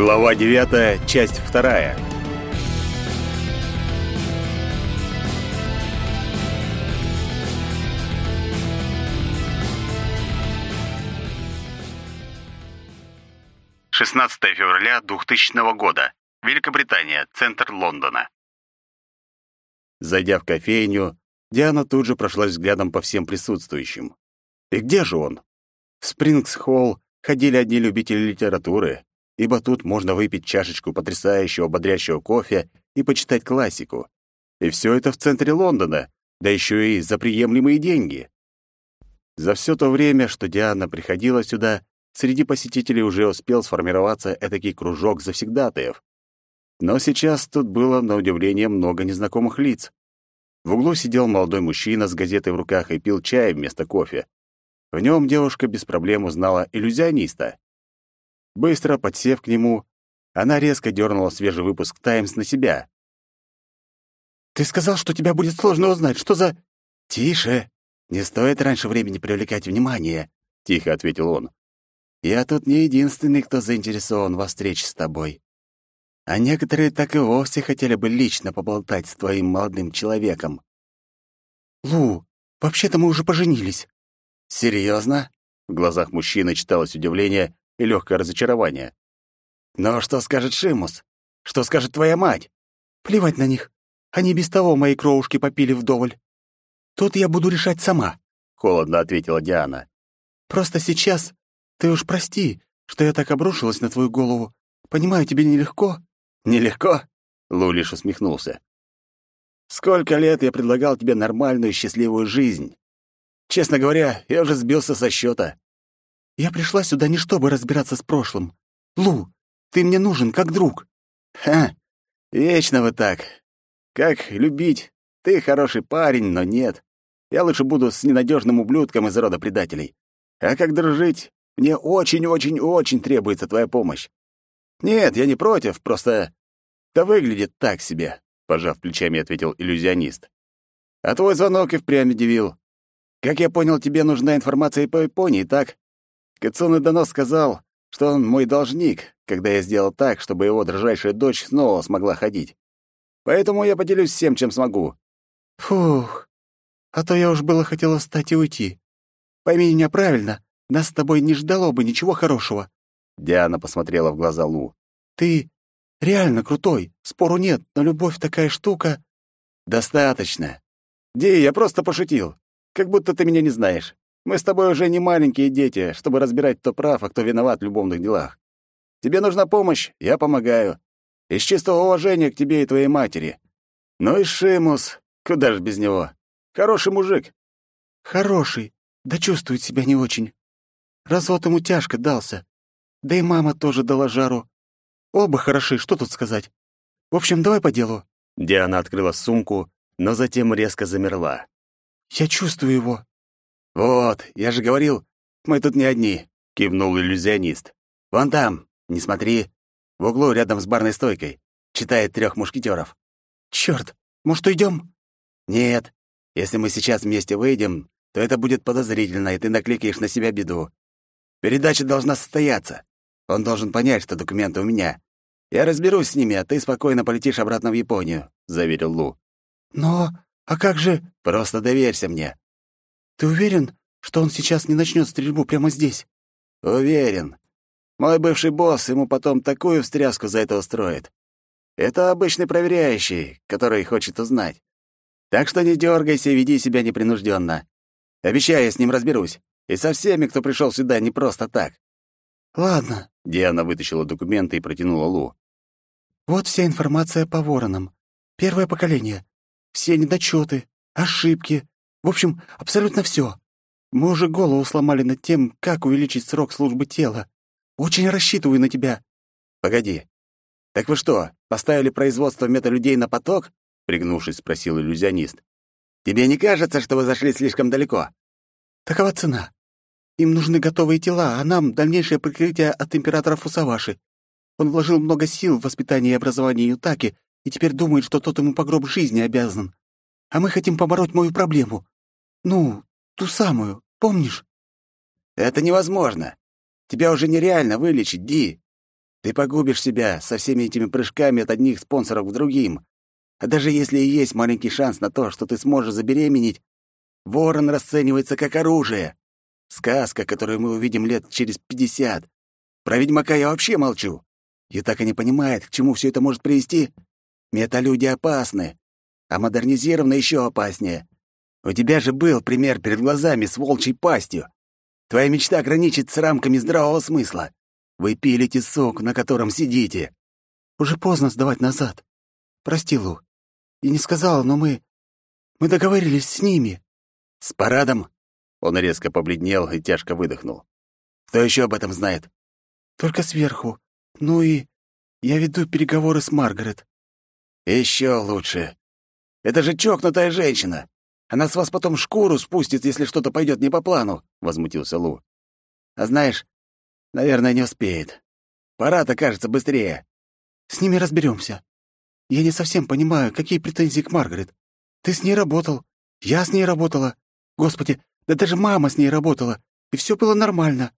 Глава 9, часть 2. Шестнадцатое февраля 2000 года. Великобритания, центр Лондона. Зайдя в кофейню, Диана тут же прошлась взглядом по всем присутствующим. И где же он? В Спрингс-холл ходили одни любители литературы, ибо тут можно выпить чашечку потрясающего бодрящего кофе и почитать классику. И все это в центре Лондона, да еще и за приемлемые деньги. За все то время, что Диана приходила сюда, среди посетителей уже успел сформироваться этакий кружок завсегдатаев. Но сейчас тут было, на удивление, много незнакомых лиц. В углу сидел молодой мужчина с газетой в руках и пил чай вместо кофе. В нем девушка без проблем узнала иллюзиониста. Быстро подсев к нему, она резко дернула свежий выпуск «Таймс» на себя. «Ты сказал, что тебя будет сложно узнать. Что за...» «Тише! Не стоит раньше времени привлекать внимание», — тихо ответил он. «Я тут не единственный, кто заинтересован во встрече с тобой. А некоторые так и вовсе хотели бы лично поболтать с твоим молодым человеком». «Лу, вообще-то мы уже поженились». «Серьезно?» В глазах мужчины читалось удивление и легкое разочарование. «Но что скажет Шимус? Что скажет твоя мать?» «Плевать на них. Они без того мои кровушки попили вдоволь. Тут я буду решать сама», — холодно ответила Диана. «Просто сейчас ты уж прости, что я так обрушилась на твою голову. Понимаю, тебе нелегко». «Нелегко?» — Лу лишь усмехнулся. «Сколько лет я предлагал тебе нормальную счастливую жизнь. Честно говоря, я уже сбился со счета. Я пришла сюда не чтобы разбираться с прошлым. Лу, ты мне нужен как друг. Ха, вечно вы так. Как любить? Ты хороший парень, но нет. Я лучше буду с ненадежным ублюдком из рода предателей. А как дружить? Мне очень-очень-очень требуется твоя помощь. Нет, я не против, просто... Да выглядит так себе, пожав плечами, ответил иллюзионист. А твой звонок и впрямь удивил. Как я понял, тебе нужна информация по Японии, так? Кацуны Донос сказал, что он мой должник, когда я сделал так, чтобы его дрожайшая дочь снова смогла ходить. Поэтому я поделюсь всем, чем смогу. Фух, а то я уж было хотела встать и уйти. Пойми меня правильно, нас с тобой не ждало бы ничего хорошего. Диана посмотрела в глаза Лу. Ты реально крутой, спору нет, но любовь такая штука. Достаточно. Ди, я просто пошутил. Как будто ты меня не знаешь. Мы с тобой уже не маленькие дети, чтобы разбирать, кто прав, а кто виноват в любовных делах. Тебе нужна помощь, я помогаю. Из чистого уважения к тебе и твоей матери. Ну и Шимус, куда ж без него? Хороший мужик. Хороший, да чувствует себя не очень. Развод ему тяжко дался. Да и мама тоже дала жару. Оба хороши, что тут сказать. В общем, давай по делу. Диана открыла сумку, но затем резко замерла. Я чувствую его. «Вот, я же говорил, мы тут не одни», — кивнул иллюзионист. «Вон там, не смотри, в углу рядом с барной стойкой, читает трех мушкетеров». «Чёрт, может, уйдем?» «Нет, если мы сейчас вместе выйдем, то это будет подозрительно, и ты накликаешь на себя беду. Передача должна состояться. Он должен понять, что документы у меня. Я разберусь с ними, а ты спокойно полетишь обратно в Японию», — заверил Лу. «Но... А как же...» «Просто доверься мне. Ты уверен, что он сейчас не начнет стрельбу прямо здесь? Уверен. Мой бывший босс ему потом такую встряску за это устроит. Это обычный проверяющий, который хочет узнать. Так что не дергайся и веди себя непринужденно. Обещаю, я с ним разберусь. И со всеми, кто пришел сюда не просто так. Ладно, Диана вытащила документы и протянула Лу. Вот вся информация по воронам. Первое поколение. Все недочеты, ошибки, в общем, абсолютно все. Мы уже голову сломали над тем, как увеличить срок службы тела. Очень рассчитываю на тебя. Погоди. Так вы что, поставили производство металюдей на поток? Пригнувшись, спросил иллюзионист. Тебе не кажется, что вы зашли слишком далеко? Такова цена. Им нужны готовые тела, а нам дальнейшее прикрытие от императора Фусаваши. Он вложил много сил в воспитание и образование Ютаки и теперь думает, что тот ему по гроб жизни обязан. А мы хотим побороть мою проблему. Ну, ту самую, помнишь? Это невозможно. Тебя уже нереально вылечить, Ди. Ты погубишь себя со всеми этими прыжками от одних спонсоров к другим. А даже если и есть маленький шанс на то, что ты сможешь забеременеть, ворон расценивается как оружие. Сказка, которую мы увидим лет через пятьдесят. Про ведьмака я вообще молчу. И так и не понимает, к чему все это может привести. Металюди опасны, а модернизированные еще опаснее. У тебя же был пример перед глазами с волчьей пастью. Твоя мечта ограничить с рамками здравого смысла. Вы пилите сок, на котором сидите. Уже поздно сдавать назад. Прости, Лу. Я не сказала, но мы... Мы договорились с ними. С парадом? Он резко побледнел и тяжко выдохнул. Кто еще об этом знает? Только сверху. Ну и я веду переговоры с Маргарет. Еще лучше. Это же чокнутая женщина. Она с вас потом шкуру спустит, если что-то пойдет не по плану, возмутился Лу. А знаешь, Наверное, не успеет. Пора-то, кажется, быстрее. С ними разберемся. Я не совсем понимаю, какие претензии к Маргарет. Ты с ней работал, я с ней работала. Господи, да даже мама с ней работала, и все было нормально.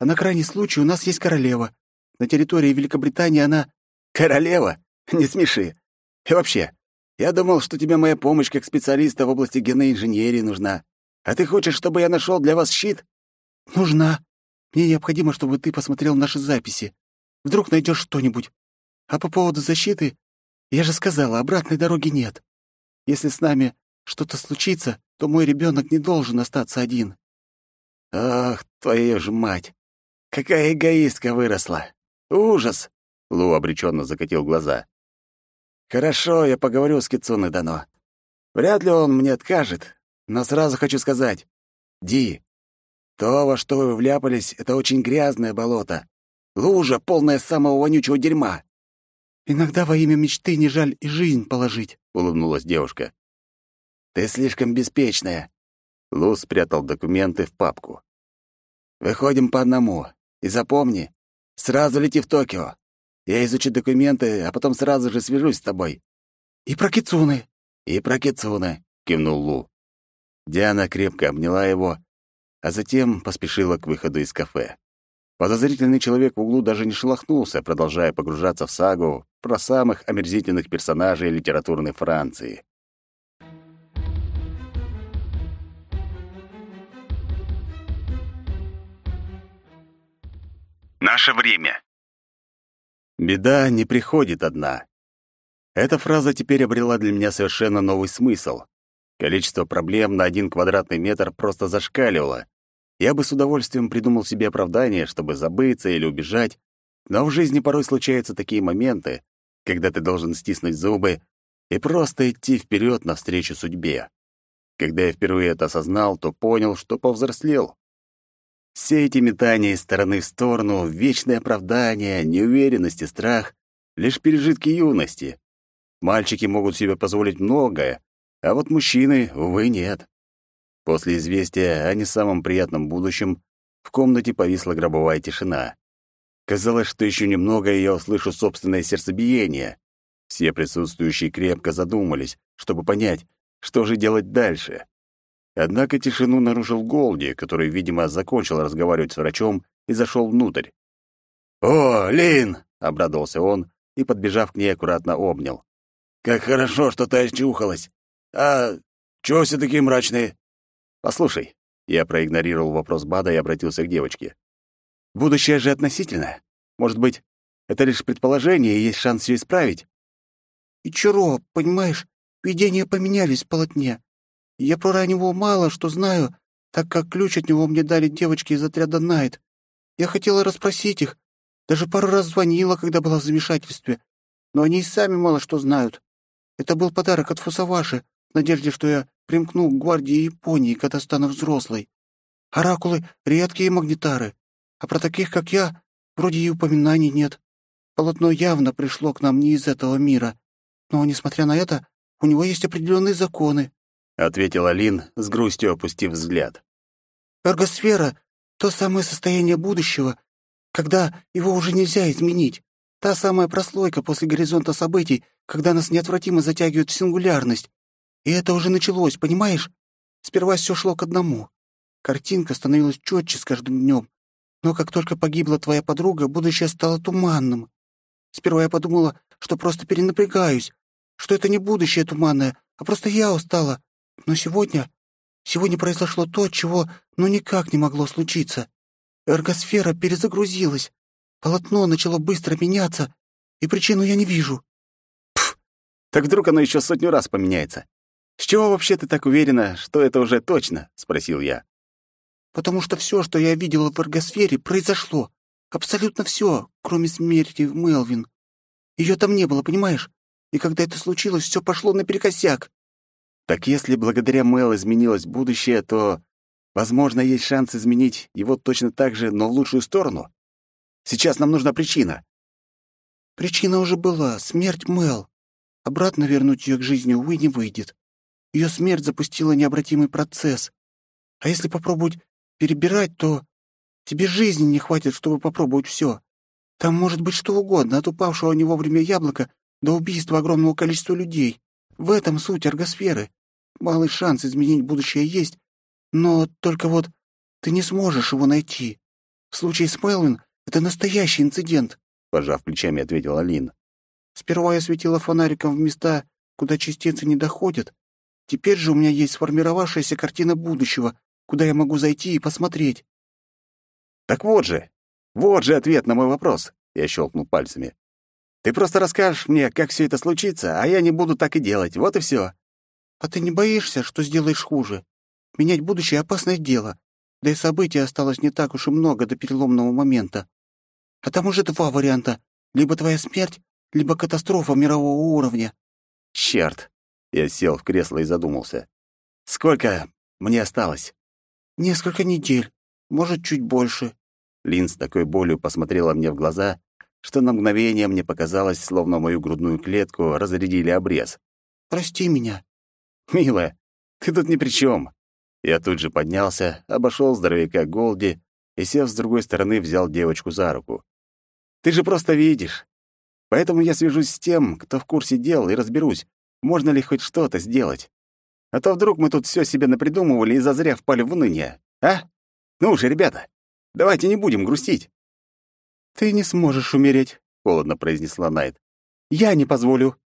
А на крайний случай у нас есть королева. На территории Великобритании она... Королева? Не смеши. И вообще, я думал, что тебе моя помощь как специалиста в области генной инженерии нужна. А ты хочешь, чтобы я нашел для вас щит? Нужна. Мне необходимо, чтобы ты посмотрел наши записи. Вдруг найдешь что-нибудь. А по поводу защиты, я же сказала, обратной дороги нет. Если с нами что-то случится, то мой ребенок не должен остаться один. Ах, твою ж мать! Какая эгоистка выросла! Ужас! Лу обреченно закатил глаза. Хорошо, я поговорю с Кицуной Дано. Вряд ли он мне откажет, но сразу хочу сказать. Ди, то, во что вы вляпались, это очень грязное болото. Лужа, полная самого вонючего дерьма. Иногда во имя мечты не жаль и жизнь положить, — улыбнулась девушка. Ты слишком беспечная. Лу спрятал документы в папку. Выходим по одному. И запомни, сразу лети в Токио. Я изучу документы, а потом сразу же свяжусь с тобой. И про Кицуны. И про Кицуны, кивнул Лу. Диана крепко обняла его а затем поспешила к выходу из кафе. Подозрительный человек в углу даже не шелохнулся, продолжая погружаться в сагу про самых омерзительных персонажей литературной Франции. Наше время. Беда не приходит одна. Эта фраза теперь обрела для меня совершенно новый смысл. Количество проблем на один квадратный метр просто зашкаливало, я бы с удовольствием придумал себе оправдание, чтобы забыться или убежать, но в жизни порой случаются такие моменты, когда ты должен стиснуть зубы и просто идти вперед навстречу судьбе. Когда я впервые это осознал, то понял, что повзрослел. Все эти метания из стороны в сторону, вечные оправдания, неуверенность и страх — лишь пережитки юности. Мальчики могут себе позволить многое, а вот мужчины, увы, нет. После известия о не самом приятном будущем в комнате повисла гробовая тишина. Казалось, что еще немного, и я услышу собственное сердцебиение. Все присутствующие крепко задумались, чтобы понять, что же делать дальше. Однако тишину нарушил Голди, который, видимо, закончил разговаривать с врачом и зашел внутрь. «О, Лин!» — обрадовался он и, подбежав к ней, аккуратно обнял. «Как хорошо, что ты очухалась! А чего все такие мрачные?» «Послушай», — я проигнорировал вопрос Бада и обратился к девочке. «Будущее же относительно. Может быть, это лишь предположение, и есть шанс все исправить?» «И Чаро, понимаешь, видения поменялись в полотне. Я про него мало что знаю, так как ключ от него мне дали девочки из отряда Найт. Я хотела расспросить их, даже пару раз звонила, когда была в замешательстве, но они и сами мало что знают. Это был подарок от Фусаваши, в надежде, что я примкну к гвардии Японии, когда стану взрослой. Оракулы — редкие магнитары, а про таких, как я, вроде и упоминаний нет. Полотно явно пришло к нам не из этого мира, но, несмотря на это, у него есть определенные законы», — ответила Лин, с грустью опустив взгляд. «Эргосфера — то самое состояние будущего, когда его уже нельзя изменить. Та самая прослойка после горизонта событий, когда нас неотвратимо затягивают в сингулярность. И это уже началось, понимаешь? Сперва все шло к одному. Картинка становилась четче с каждым днем. Но как только погибла твоя подруга, будущее стало туманным. Сперва я подумала, что просто перенапрягаюсь, что это не будущее туманное, а просто я устала. Но сегодня... Сегодня произошло то, чего ну никак не могло случиться. Эргосфера перезагрузилась. Полотно начало быстро меняться, и причину я не вижу. Пф, так вдруг оно еще сотню раз поменяется. С чего вообще ты так уверена, что это уже точно? спросил я. Потому что все, что я видела в эргосфере, произошло. Абсолютно все, кроме смерти Мелвин. Ее там не было, понимаешь? И когда это случилось, все пошло наперекосяк. Так если благодаря Мел изменилось будущее, то, возможно, есть шанс изменить его точно так же, но в лучшую сторону? Сейчас нам нужна причина. Причина уже была — смерть Мел. Обратно вернуть ее к жизни, увы, не выйдет. Ее смерть запустила необратимый процесс. А если попробовать перебирать, то тебе жизни не хватит, чтобы попробовать все. Там может быть что угодно, от упавшего не вовремя яблока до убийства огромного количества людей. В этом суть эргосферы. Малый шанс изменить будущее есть, но только вот ты не сможешь его найти. В случае с Мелвин это настоящий инцидент, — пожав плечами, ответила Лин. Сперва я светила фонариком в места, куда частицы не доходят. Теперь же у меня есть сформировавшаяся картина будущего, куда я могу зайти и посмотреть. Так вот же, вот же ответ на мой вопрос, — я щелкнул пальцами. Ты просто расскажешь мне, как все это случится, а я не буду так и делать. Вот и все. А ты не боишься, что сделаешь хуже? Менять будущее — опасное дело. Да и событий осталось не так уж и много до переломного момента. А там уже два варианта. Либо твоя смерть, либо катастрофа мирового уровня. Черт! Я сел в кресло и задумался. Сколько мне осталось? Несколько недель. Может, чуть больше. Лин с такой болью посмотрела мне в глаза, что на мгновение мне показалось, словно мою грудную клетку разрядили обрез. «Прости меня». «Милая, ты тут ни при чем. Я тут же поднялся, обошел здоровяка Голди и, сев с другой стороны, взял девочку за руку. «Ты же просто видишь. Поэтому я свяжусь с тем, кто в курсе дел, и разберусь, можно ли хоть что-то сделать. А то вдруг мы тут все себе напридумывали и зазря впали в уныние. А? Ну же, ребята, давайте не будем грустить». «Ты не сможешь умереть», — холодно произнесла Найт. «Я не позволю.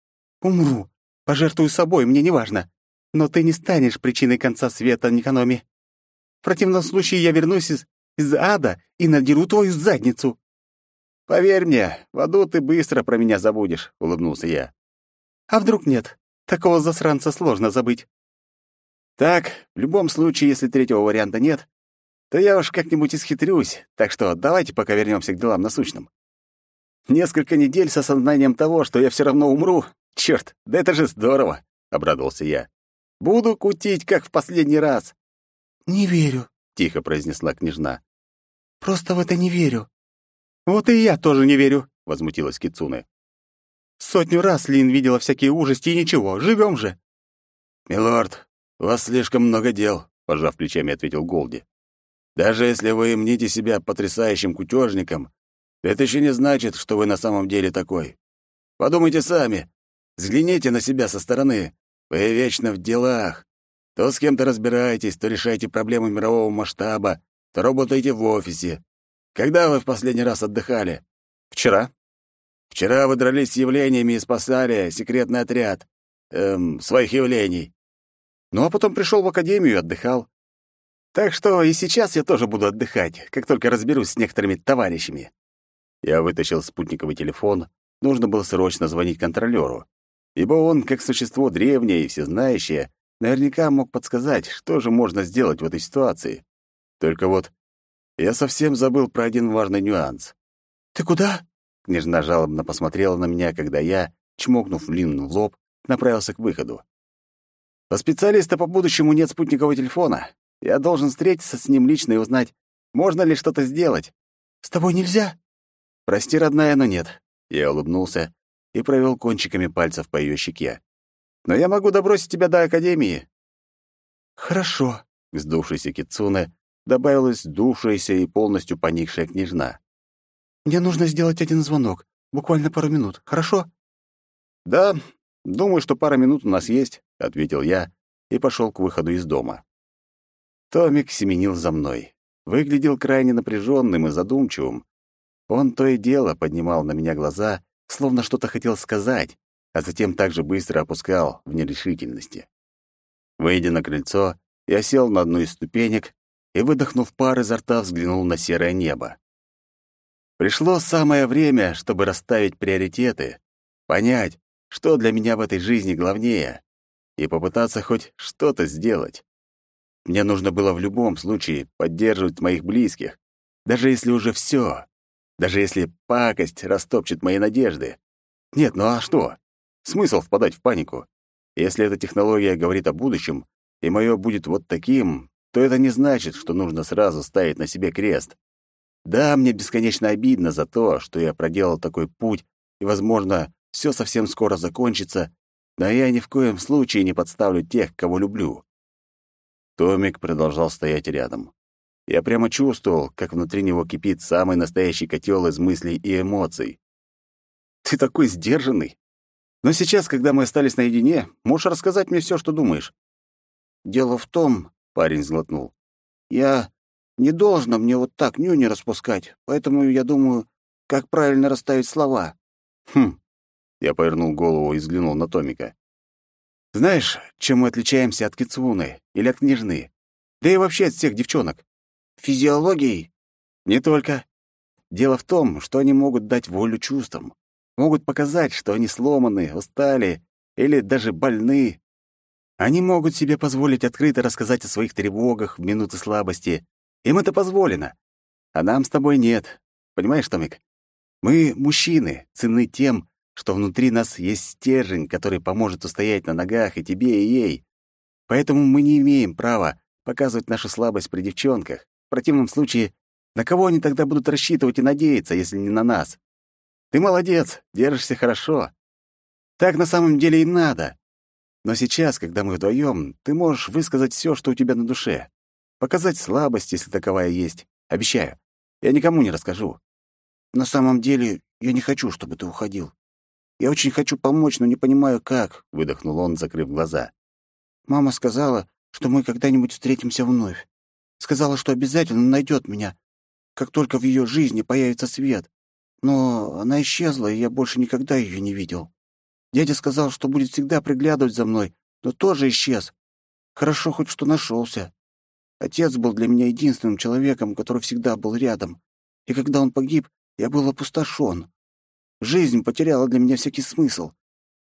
Умру. Пожертвую собой, мне не важно. Но ты не станешь причиной конца света, Никаноми. В противном случае я вернусь из, из ада и надеру твою задницу». «Поверь мне, в аду ты быстро про меня забудешь», — улыбнулся я. «А вдруг нет? Такого засранца сложно забыть». «Так, в любом случае, если третьего варианта нет, то я уж как-нибудь исхитрюсь, так что давайте пока вернемся к делам насущным. Несколько недель с осознанием того, что я все равно умру. Черт, да это же здорово, обрадовался я. Буду кутить, как в последний раз. Не верю, тихо произнесла княжна. Просто в это не верю. Вот и я тоже не верю, возмутилась Кицуне. Сотню раз Лин видела всякие ужасти и ничего, живем же. Милорд, у вас слишком много дел, пожав плечами, ответил Голди. Даже если вы мните себя потрясающим кутежником, это еще не значит, что вы на самом деле такой. Подумайте сами. Взгляните на себя со стороны. Вы вечно в делах. То с кем-то разбираетесь, то решаете проблемы мирового масштаба, то работаете в офисе. Когда вы в последний раз отдыхали? Вчера. Вчера вы дрались с явлениями и спасали секретный отряд. Эм, своих явлений. Ну, а потом пришел в академию и отдыхал. Так что и сейчас я тоже буду отдыхать, как только разберусь с некоторыми товарищами. Я вытащил спутниковый телефон. Нужно было срочно звонить контролёру, ибо он, как существо древнее и всезнающее, наверняка мог подсказать, что же можно сделать в этой ситуации. Только вот я совсем забыл про один важный нюанс. «Ты куда?» Княжна жалобно посмотрела на меня, когда я, чмокнув Лин в лоб, направился к выходу. «У специалиста по будущему нет спутникового телефона. Я должен встретиться с ним лично и узнать, можно ли что-то сделать. С тобой нельзя? Прости, родная, но нет. Я улыбнулся и провел кончиками пальцев по ее щеке. Но я могу добросить тебя до академии. Хорошо. К сдувшейся Кицуне добавилась сдувшаяся и полностью поникшая княжна. Мне нужно сделать один звонок, буквально пару минут, хорошо? Да, думаю, что пара минут у нас есть, ответил я и пошел к выходу из дома. Томик семенил за мной. выглядел крайне напряженным и задумчивым. Он то и дело поднимал на меня глаза, словно что-то хотел сказать, а затем также быстро опускал в нерешительности. Выйдя на крыльцо, я сел на одну из ступенек и, выдохнув пар изо рта, взглянул на серое небо. Пришло самое время, чтобы расставить приоритеты, понять, что для меня в этой жизни главнее, и попытаться хоть что-то сделать. Мне нужно было в любом случае поддерживать моих близких, даже если уже все, даже если пакость растопчет мои надежды. Нет, ну а что? Смысл впадать в панику? Если эта технология говорит о будущем, и мое будет вот таким, то это не значит, что нужно сразу ставить на себе крест. Да, мне бесконечно обидно за то, что я проделал такой путь, и, возможно, все совсем скоро закончится, но я ни в коем случае не подставлю тех, кого люблю. Томик продолжал стоять рядом. Я прямо чувствовал, как внутри него кипит самый настоящий котел из мыслей и эмоций. «Ты такой сдержанный. Но сейчас, когда мы остались наедине, можешь рассказать мне все, что думаешь». «Дело в том», — парень сглотнул, — «я не должна мне вот так нюни распускать, поэтому я думаю, как правильно расставить слова». «Хм». Я повернул голову и взглянул на Томика. «Знаешь, чем мы отличаемся от Кицуны или от Княжны? Да и вообще от всех девчонок?» «Физиологией?» «Не только. Дело в том, что они могут дать волю чувствам, могут показать, что они сломаны, устали или даже больны. Они могут себе позволить открыто рассказать о своих тревогах в минуты слабости, им это позволено. А нам с тобой нет. Понимаешь, Томик? Мы, мужчины, ценны тем, что внутри нас есть стержень, который поможет устоять на ногах и тебе, и ей. Поэтому мы не имеем права показывать нашу слабость при девчонках. В противном случае, на кого они тогда будут рассчитывать и надеяться, если не на нас? Ты молодец, держишься хорошо. Так на самом деле и надо. Но сейчас, когда мы вдвоем, ты можешь высказать все, что у тебя на душе. Показать слабость, если таковая есть. Обещаю. Я никому не расскажу. На самом деле, я не хочу, чтобы ты уходил. Я очень хочу помочь, но не понимаю, как, — выдохнул он, закрыв глаза. Мама сказала, что мы когда-нибудь встретимся вновь. Сказала, что обязательно найдет меня, как только в ее жизни появится свет. Но она исчезла, и я больше никогда ее не видел. Дядя сказал, что будет всегда приглядывать за мной, но тоже исчез. Хорошо хоть что нашелся. Отец был для меня единственным человеком, который всегда был рядом. И когда он погиб, я был опустошен. Жизнь потеряла для меня всякий смысл.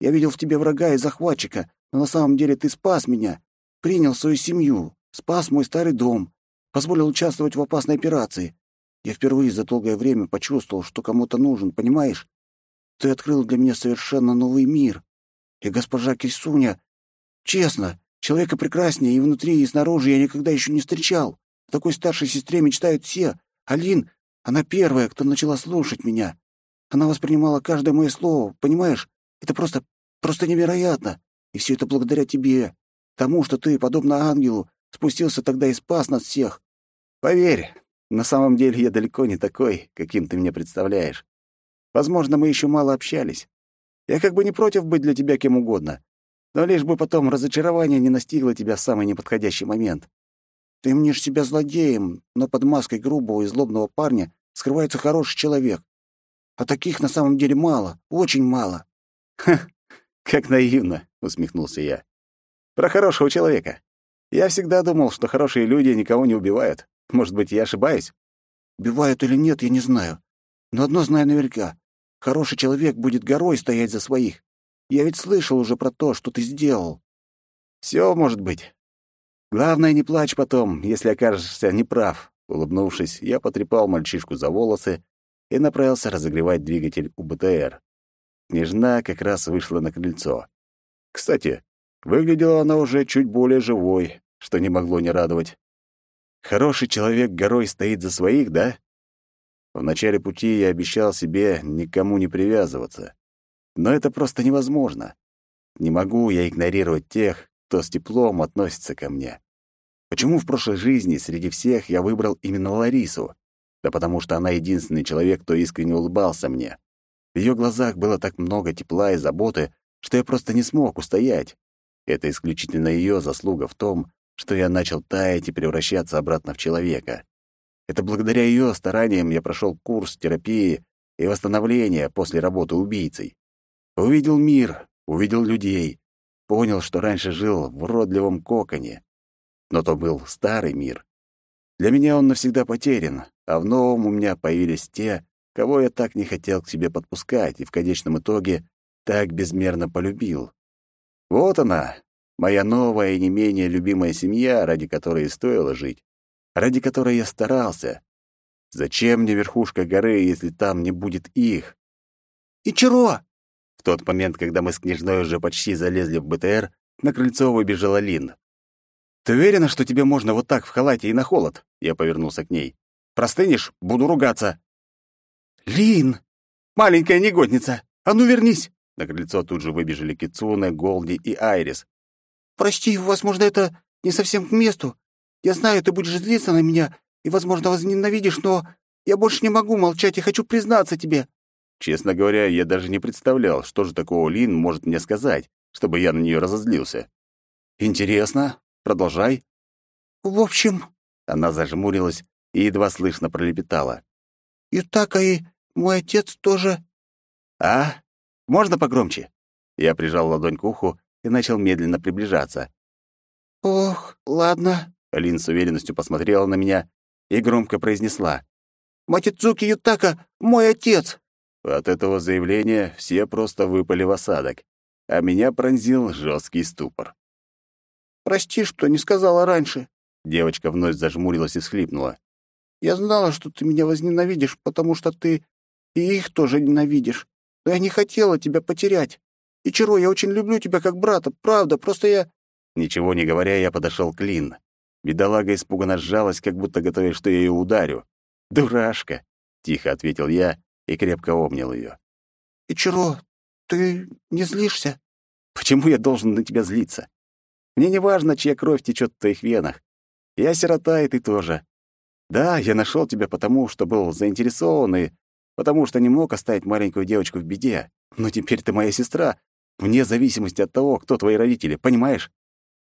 Я видел в тебе врага и захватчика, но на самом деле ты спас меня, принял свою семью, спас мой старый дом, позволил участвовать в опасной операции. Я впервые за долгое время почувствовал, что кому-то нужен, понимаешь? Ты открыл для меня совершенно новый мир. И госпожа Кисуня... Честно, Человека прекраснее и внутри, и снаружи я никогда еще не встречал. О такой старшей сестре мечтают все. Алин, она первая, кто начала слушать меня. Она воспринимала каждое мое слово, понимаешь? Это просто, просто невероятно. И все это благодаря тебе. Тому, что ты, подобно ангелу, спустился тогда и спас нас всех. Поверь, на самом деле я далеко не такой, каким ты меня представляешь. Возможно, мы еще мало общались. Я как бы не против быть для тебя кем угодно. Но лишь бы потом разочарование не настигло тебя в самый неподходящий момент. Ты мнешь себя злодеем, но под маской грубого и злобного парня скрывается хороший человек. А таких на самом деле мало, очень мало. Ха, как наивно, усмехнулся я. Про хорошего человека. Я всегда думал, что хорошие люди никого не убивают. Может быть, я ошибаюсь? Убивают или нет, я не знаю. Но одно знаю наверняка. Хороший человек будет горой стоять за своих. Я ведь слышал уже про то, что ты сделал. Все может быть. Главное, не плачь потом, если окажешься неправ. Улыбнувшись, я потрепал мальчишку за волосы и направился разогревать двигатель у БТР. Княжна как раз вышла на крыльцо. Кстати, выглядела она уже чуть более живой, что не могло не радовать. Хороший человек горой стоит за своих, да? В начале пути я обещал себе никому не привязываться. Но это просто невозможно. Не могу я игнорировать тех, кто с теплом относится ко мне. Почему в прошлой жизни среди всех я выбрал именно Ларису? Да потому что она единственный человек, кто искренне улыбался мне. В ее глазах было так много тепла и заботы, что я просто не смог устоять. Это исключительно ее заслуга в том, что я начал таять и превращаться обратно в человека. Это благодаря ее стараниям я прошел курс терапии и восстановления после работы убийцей. Увидел мир, увидел людей, понял, что раньше жил в родливом коконе. Но то был старый мир. Для меня он навсегда потерян, а в новом у меня появились те, кого я так не хотел к себе подпускать и в конечном итоге так безмерно полюбил. Вот она, моя новая и не менее любимая семья, ради которой и стоило жить, ради которой я старался. Зачем мне верхушка горы, если там не будет их? «Ичиро!» В тот момент, когда мы с княжной уже почти залезли в БТР, на крыльцо выбежала Лин. «Ты уверена, что тебе можно вот так в халате и на холод?» Я повернулся к ней. «Простынешь? Буду ругаться». «Лин! Маленькая негодница! А ну вернись!» На крыльцо тут же выбежали Кицуна, Голди и Айрис. «Прости, возможно, это не совсем к месту. Я знаю, ты будешь злиться на меня и, возможно, возненавидишь, но я больше не могу молчать и хочу признаться тебе». Честно говоря, я даже не представлял, что же такого Лин может мне сказать, чтобы я на нее разозлился. «Интересно. Продолжай». «В общем...» Она зажмурилась и едва слышно пролепетала. «Ютака и мой отец тоже...» «А? Можно погромче?» Я прижал ладонь к уху и начал медленно приближаться. «Ох, ладно». Лин с уверенностью посмотрела на меня и громко произнесла. «Матидзуки Ютака — мой отец!» От этого заявления все просто выпали в осадок, а меня пронзил жесткий ступор. «Прости, что не сказала раньше». Девочка вновь зажмурилась и схлипнула. «Я знала, что ты меня возненавидишь, потому что ты и их тоже ненавидишь. Но я не хотела тебя потерять. И Чиро, я очень люблю тебя как брата, правда, просто я...» Ничего не говоря, я подошел к Лин. Бедолага испуганно сжалась, как будто готовясь, что я ее ударю. «Дурашка!» — тихо ответил я и крепко обнял ее. «Ичиро, ты не злишься?» «Почему я должен на тебя злиться? Мне не важно, чья кровь течет в твоих венах. Я сирота, и ты тоже. Да, я нашел тебя потому, что был заинтересован и потому что не мог оставить маленькую девочку в беде. Но теперь ты моя сестра, вне зависимости от того, кто твои родители, понимаешь?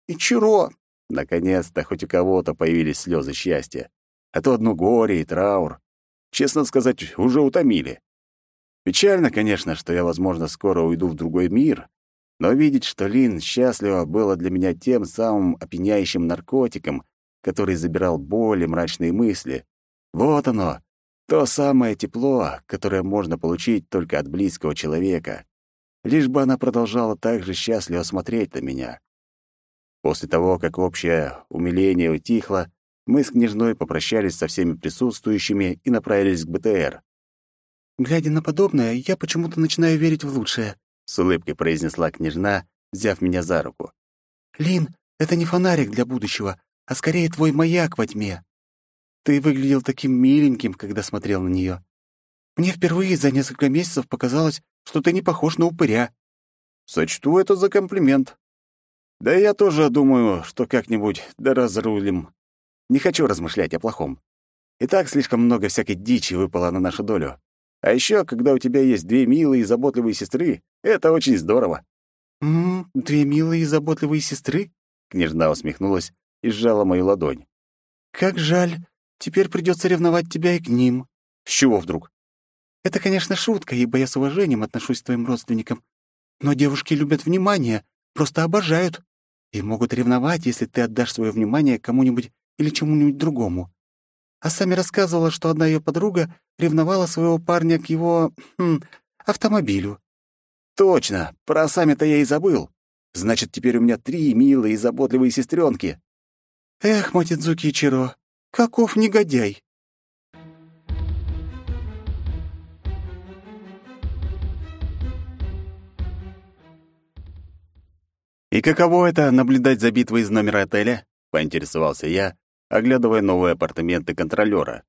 Ичиро, Наконец-то хоть у кого-то появились слезы счастья. А то одно горе и траур. Честно сказать, уже утомили. Печально, конечно, что я, возможно, скоро уйду в другой мир, но видеть, что Лин счастлива, было для меня тем самым опьяняющим наркотиком, который забирал боль и мрачные мысли. Вот оно, то самое тепло, которое можно получить только от близкого человека. Лишь бы она продолжала так же счастливо смотреть на меня. После того, как общее умиление утихло, мы с княжной попрощались со всеми присутствующими и направились к БТР. «Глядя на подобное, я почему-то начинаю верить в лучшее», — с улыбкой произнесла княжна, взяв меня за руку. «Лин, это не фонарик для будущего, а скорее твой маяк во тьме. Ты выглядел таким миленьким, когда смотрел на нее. Мне впервые за несколько месяцев показалось, что ты не похож на упыря». «Сочту это за комплимент», да я тоже думаю, что как-нибудь да разрулим. Не хочу размышлять о плохом. И так слишком много всякой дичи выпало на нашу долю. А еще, когда у тебя есть две милые и заботливые сестры, это очень здорово. «М-м, две милые и заботливые сестры?» Княжна усмехнулась и сжала мою ладонь. «Как жаль. Теперь придется ревновать тебя и к ним». «С чего вдруг?» «Это, конечно, шутка, ибо я с уважением отношусь к твоим родственникам. Но девушки любят внимание, Просто обожают. И могут ревновать, если ты отдашь свое внимание кому-нибудь или чему-нибудь другому. А сами рассказывала, что одна ее подруга ревновала своего парня к его... Хм, автомобилю. Точно, про сами-то я и забыл. Значит, теперь у меня три милые и заботливые сестренки. Эх, Матидзуки Ичиро, каков негодяй! «И каково это — наблюдать за битвой из номера отеля?» — поинтересовался я, оглядывая новые апартаменты контролёра.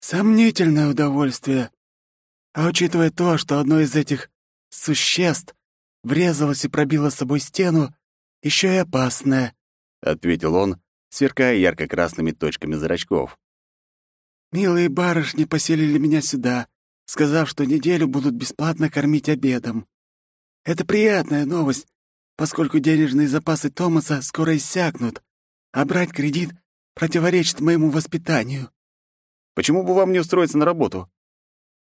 «Сомнительное удовольствие. А учитывая то, что одно из этих существ врезалось и пробило с собой стену, еще и опасное», — ответил он, сверкая ярко-красными точками зрачков. «Милые барышни поселили меня сюда, сказав, что неделю будут бесплатно кормить обедом. Это приятная новость, поскольку денежные запасы Томаса скоро иссякнут, а брать кредит противоречит моему воспитанию. Почему бы вам не устроиться на работу?»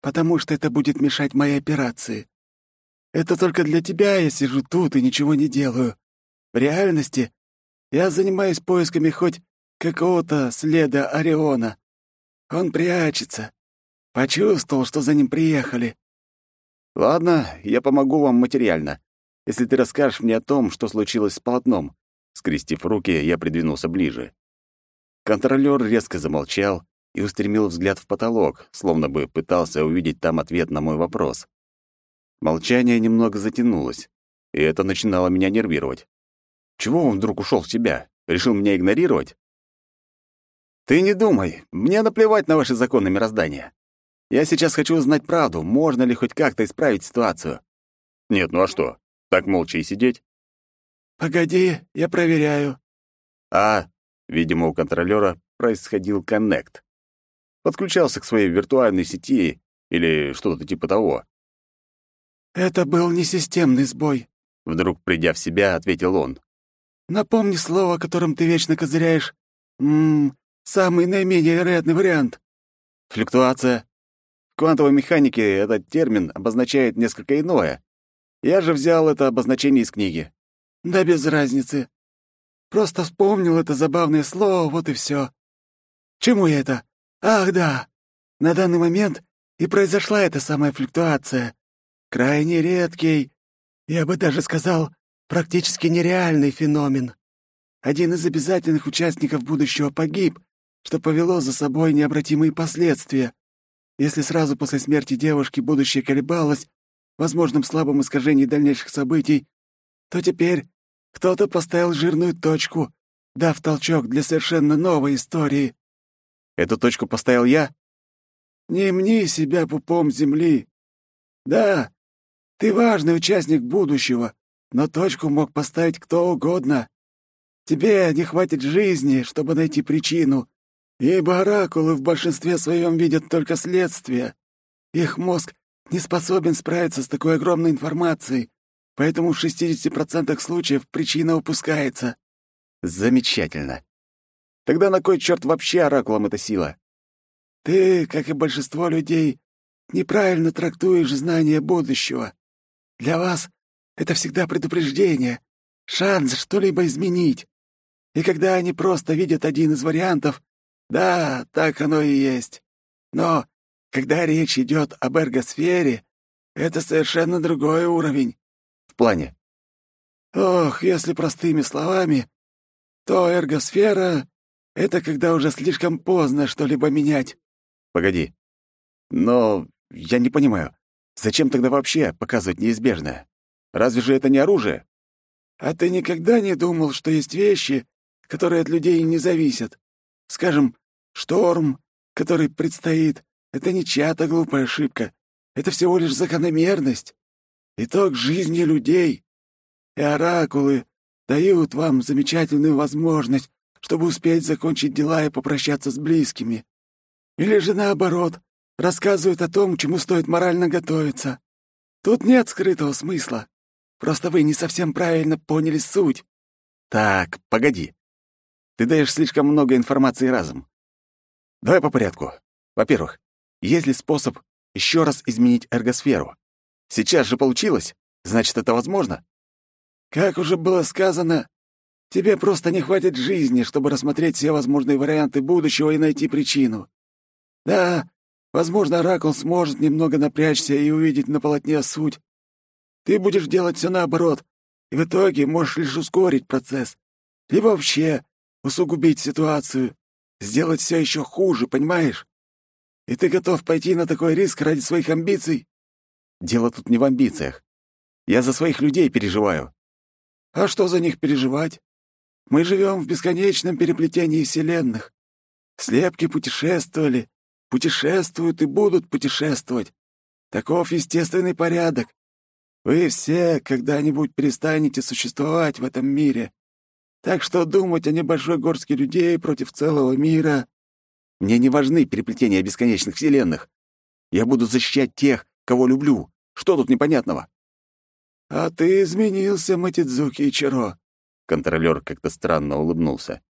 «Потому что это будет мешать моей операции. Это только для тебя я сижу тут и ничего не делаю. В реальности я занимаюсь поисками хоть какого-то следа Ориона. Он прячется. Почувствовал, что за ним приехали. Ладно, я помогу вам материально, если ты расскажешь мне о том, что случилось с полотном. Скрестив руки, я придвинулся ближе. Контролёр резко замолчал и устремил взгляд в потолок, словно бы пытался увидеть там ответ на мой вопрос. Молчание немного затянулось, и это начинало меня нервировать. Чего он вдруг ушел в себя? Решил меня игнорировать? Ты не думай, мне наплевать на ваши законы мироздания. Я сейчас хочу узнать правду, можно ли хоть как-то исправить ситуацию. Нет, ну а что? Так молча и сидеть? Погоди, я проверяю. А, видимо, у контролёра происходил коннект. Подключался к своей виртуальной сети или что-то типа того. Это был не системный сбой, вдруг придя в себя, ответил он. Напомни слово, которым ты вечно козыряешь. Ммм, самый наименее вероятный вариант. Флюктуация. В квантовой механике этот термин обозначает несколько иное. Я же взял это обозначение из книги. Да без разницы. Просто вспомнил это забавное слово, вот и все. Чему я это? Ах, да. На данный момент и произошла эта самая флюктуация. Крайне редкий, я бы даже сказал, практически нереальный феномен. Один из обязательных участников будущего погиб, что повело за собой необратимые последствия. Если сразу после смерти девушки будущее колебалось, возможным слабым искажением дальнейших событий, то теперь кто-то поставил жирную точку, дав толчок для совершенно новой истории. Эту точку поставил я? Не мни себя пупом земли. Да, ты важный участник будущего, но точку мог поставить кто угодно. Тебе не хватит жизни, чтобы найти причину, ибо оракулы в большинстве своем видят только следствие. Их мозг не способен справиться с такой огромной информацией, поэтому в 60% случаев причина упускается. Замечательно. Тогда на кой черт вообще оракулам эта сила? Ты, как и большинство людей, неправильно трактуешь знание будущего. Для вас это всегда предупреждение, шанс что-либо изменить. И когда они просто видят один из вариантов, да, так оно и есть. Но когда речь идет об эргосфере, это совершенно другой уровень. В плане? Ох, если простыми словами, то эргосфера — это когда уже слишком поздно что-либо менять. Погоди. Но я не понимаю, зачем тогда вообще показывать неизбежное? Разве же это не оружие? А ты никогда не думал, что есть вещи, которые от людей не зависят? Скажем, шторм, который предстоит, это не чья-то глупая ошибка. Это всего лишь закономерность. Итог жизни людей. И оракулы дают вам замечательную возможность, чтобы успеть закончить дела и попрощаться с близкими. Или же наоборот, рассказывают о том, чему стоит морально готовиться. Тут нет скрытого смысла. Просто вы не совсем правильно поняли суть. Так, погоди. Ты даешь слишком много информации разом. Давай по порядку. Во-первых, есть ли способ еще раз изменить эргосферу? Сейчас же получилось, значит, это возможно? Как уже было сказано, тебе просто не хватит жизни, чтобы рассмотреть все возможные варианты будущего и найти причину. Да, возможно, Оракул сможет немного напрячься и увидеть на полотне суть. Ты будешь делать все наоборот, и в итоге можешь лишь ускорить процесс, либо вообще усугубить ситуацию, сделать все еще хуже, понимаешь? И ты готов пойти на такой риск ради своих амбиций? Дело тут не в амбициях. Я за своих людей переживаю. А что за них переживать? Мы живем в бесконечном переплетении вселенных. Слепки путешествовали, путешествуют и будут путешествовать. Таков естественный порядок. Вы все когда-нибудь перестанете существовать в этом мире. Так что думать о небольшой горстке людей против целого мира... Мне не важны переплетения бесконечных вселенных. Я буду защищать тех, кого люблю. Что тут непонятного? А ты изменился, Матидзуки Ичиро. Контролер как-то странно улыбнулся.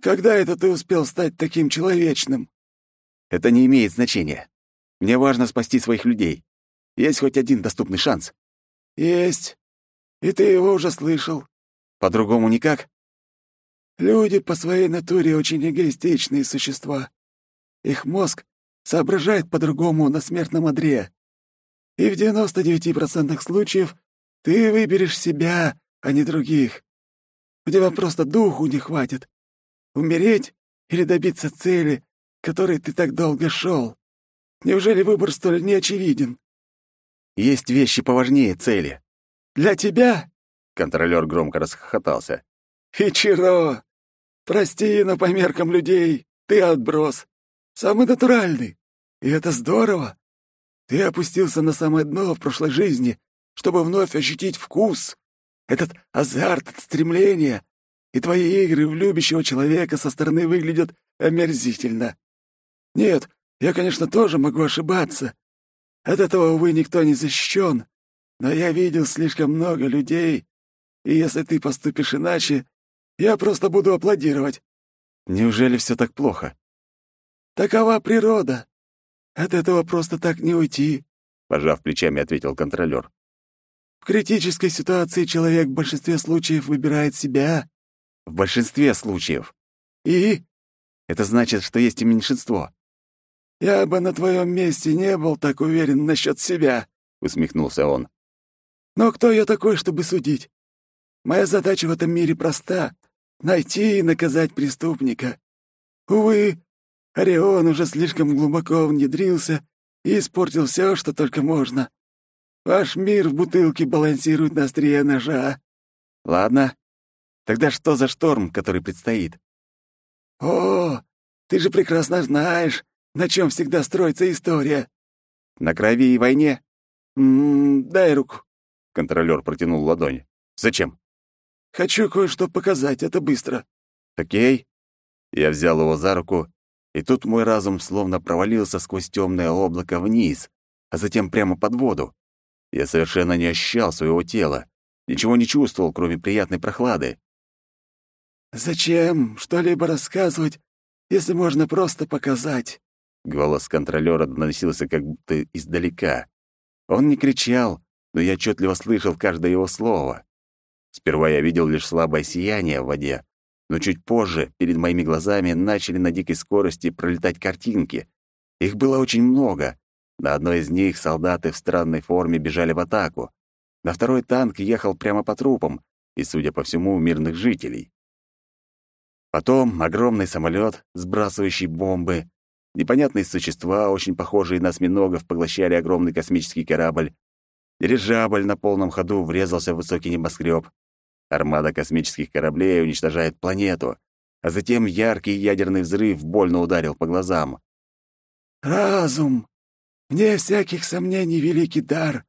Когда это ты успел стать таким человечным? Это не имеет значения. Мне важно спасти своих людей. Есть хоть один доступный шанс?» «Есть. И ты его уже слышал». «По-другому никак?» «Люди по своей натуре очень эгоистичные существа. Их мозг соображает по-другому на смертном одре. И в 99% случаев ты выберешь себя, а не других. У тебя просто духу не хватит. Умереть или добиться цели, к которой ты так долго шел. Неужели выбор столь неочевиден? Есть вещи поважнее цели. Для тебя? Контролер громко расхохотался. Ичиро! Прости, но по меркам людей ты отброс. Самый натуральный. И это здорово. Ты опустился на самое дно в прошлой жизни, чтобы вновь ощутить вкус, этот азарт, это стремление. И твои игры в любящего человека со стороны выглядят омерзительно. Нет, я, конечно, тоже могу ошибаться. От этого, увы, никто не защищен. Но я видел слишком много людей, и если ты поступишь иначе, я просто буду аплодировать. Неужели все так плохо? Такова природа. От этого просто так не уйти, пожав плечами, ответил контролер. В критической ситуации человек в большинстве случаев выбирает себя. В большинстве случаев. И? Это значит, что есть и меньшинство. Я бы на твоем месте не был так уверен насчет себя, усмехнулся он. Но кто я такой, чтобы судить? Моя задача в этом мире проста — найти и наказать преступника. Увы, Орион уже слишком глубоко внедрился и испортил все, что только можно. Ваш мир в бутылке балансирует на острие ножа. Ладно. Тогда что за шторм, который предстоит? О, ты же прекрасно знаешь, на чем всегда строится история. На крови и войне? М -м, дай руку. Контролер протянул ладонь. Зачем? Хочу кое-что показать, это быстро. Окей. Я взял его за руку, и тут мой разум словно провалился сквозь темное облако вниз, а затем прямо под воду. Я совершенно не ощущал своего тела, ничего не чувствовал, кроме приятной прохлады. «Зачем что-либо рассказывать, если можно просто показать?» Голос контролера доносился как будто издалека. Он не кричал, но я отчетливо слышал каждое его слово. Сперва я видел лишь слабое сияние в воде, но чуть позже перед моими глазами начали на дикой скорости пролетать картинки. Их было очень много, на одной из них солдаты в странной форме бежали в атаку. На второй танк ехал прямо по трупам, и, судя по всему, мирных жителей. Потом огромный самолет, сбрасывающий бомбы, непонятные существа, очень похожие на осьминогов, поглощали огромный космический корабль. Дирижабль на полном ходу врезался в высокий небоскреб. Армада космических кораблей уничтожает планету, а затем яркий ядерный взрыв больно ударил по глазам. «Разум!» Вне всяких сомнений великий дар,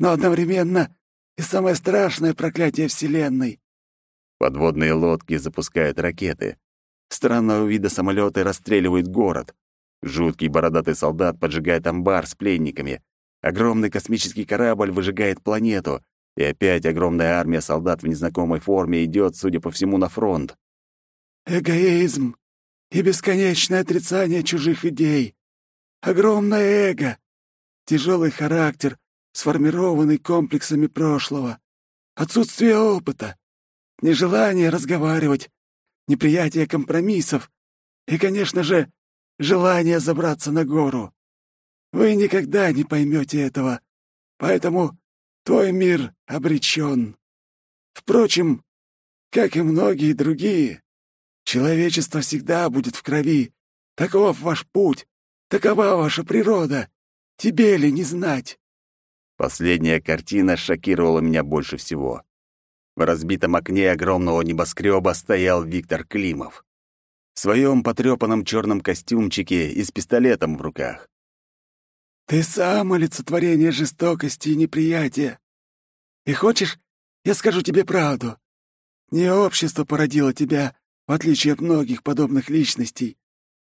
но одновременно и самое страшное проклятие Вселенной. Подводные лодки запускают ракеты. Странного вида самолеты расстреливают город. Жуткий бородатый солдат поджигает амбар с пленниками. Огромный космический корабль выжигает планету. И опять огромная армия солдат в незнакомой форме идет, судя по всему, на фронт. Эгоизм и бесконечное отрицание чужих идей. Огромное эго, тяжелый характер, сформированный комплексами прошлого, отсутствие опыта, нежелание разговаривать, неприятие компромиссов и, конечно же, желание забраться на гору. Вы никогда не поймете этого, поэтому твой мир обречен. Впрочем, как и многие другие, человечество всегда будет в крови. Таков ваш путь, Такова ваша природа. Тебе ли не знать?» Последняя картина шокировала меня больше всего. В разбитом окне огромного небоскреба стоял Виктор Климов. В своем потрепанном черном костюмчике и с пистолетом в руках. «Ты сам олицетворение жестокости и неприятия. И хочешь, я скажу тебе правду? Не общество породило тебя, в отличие от многих подобных личностей.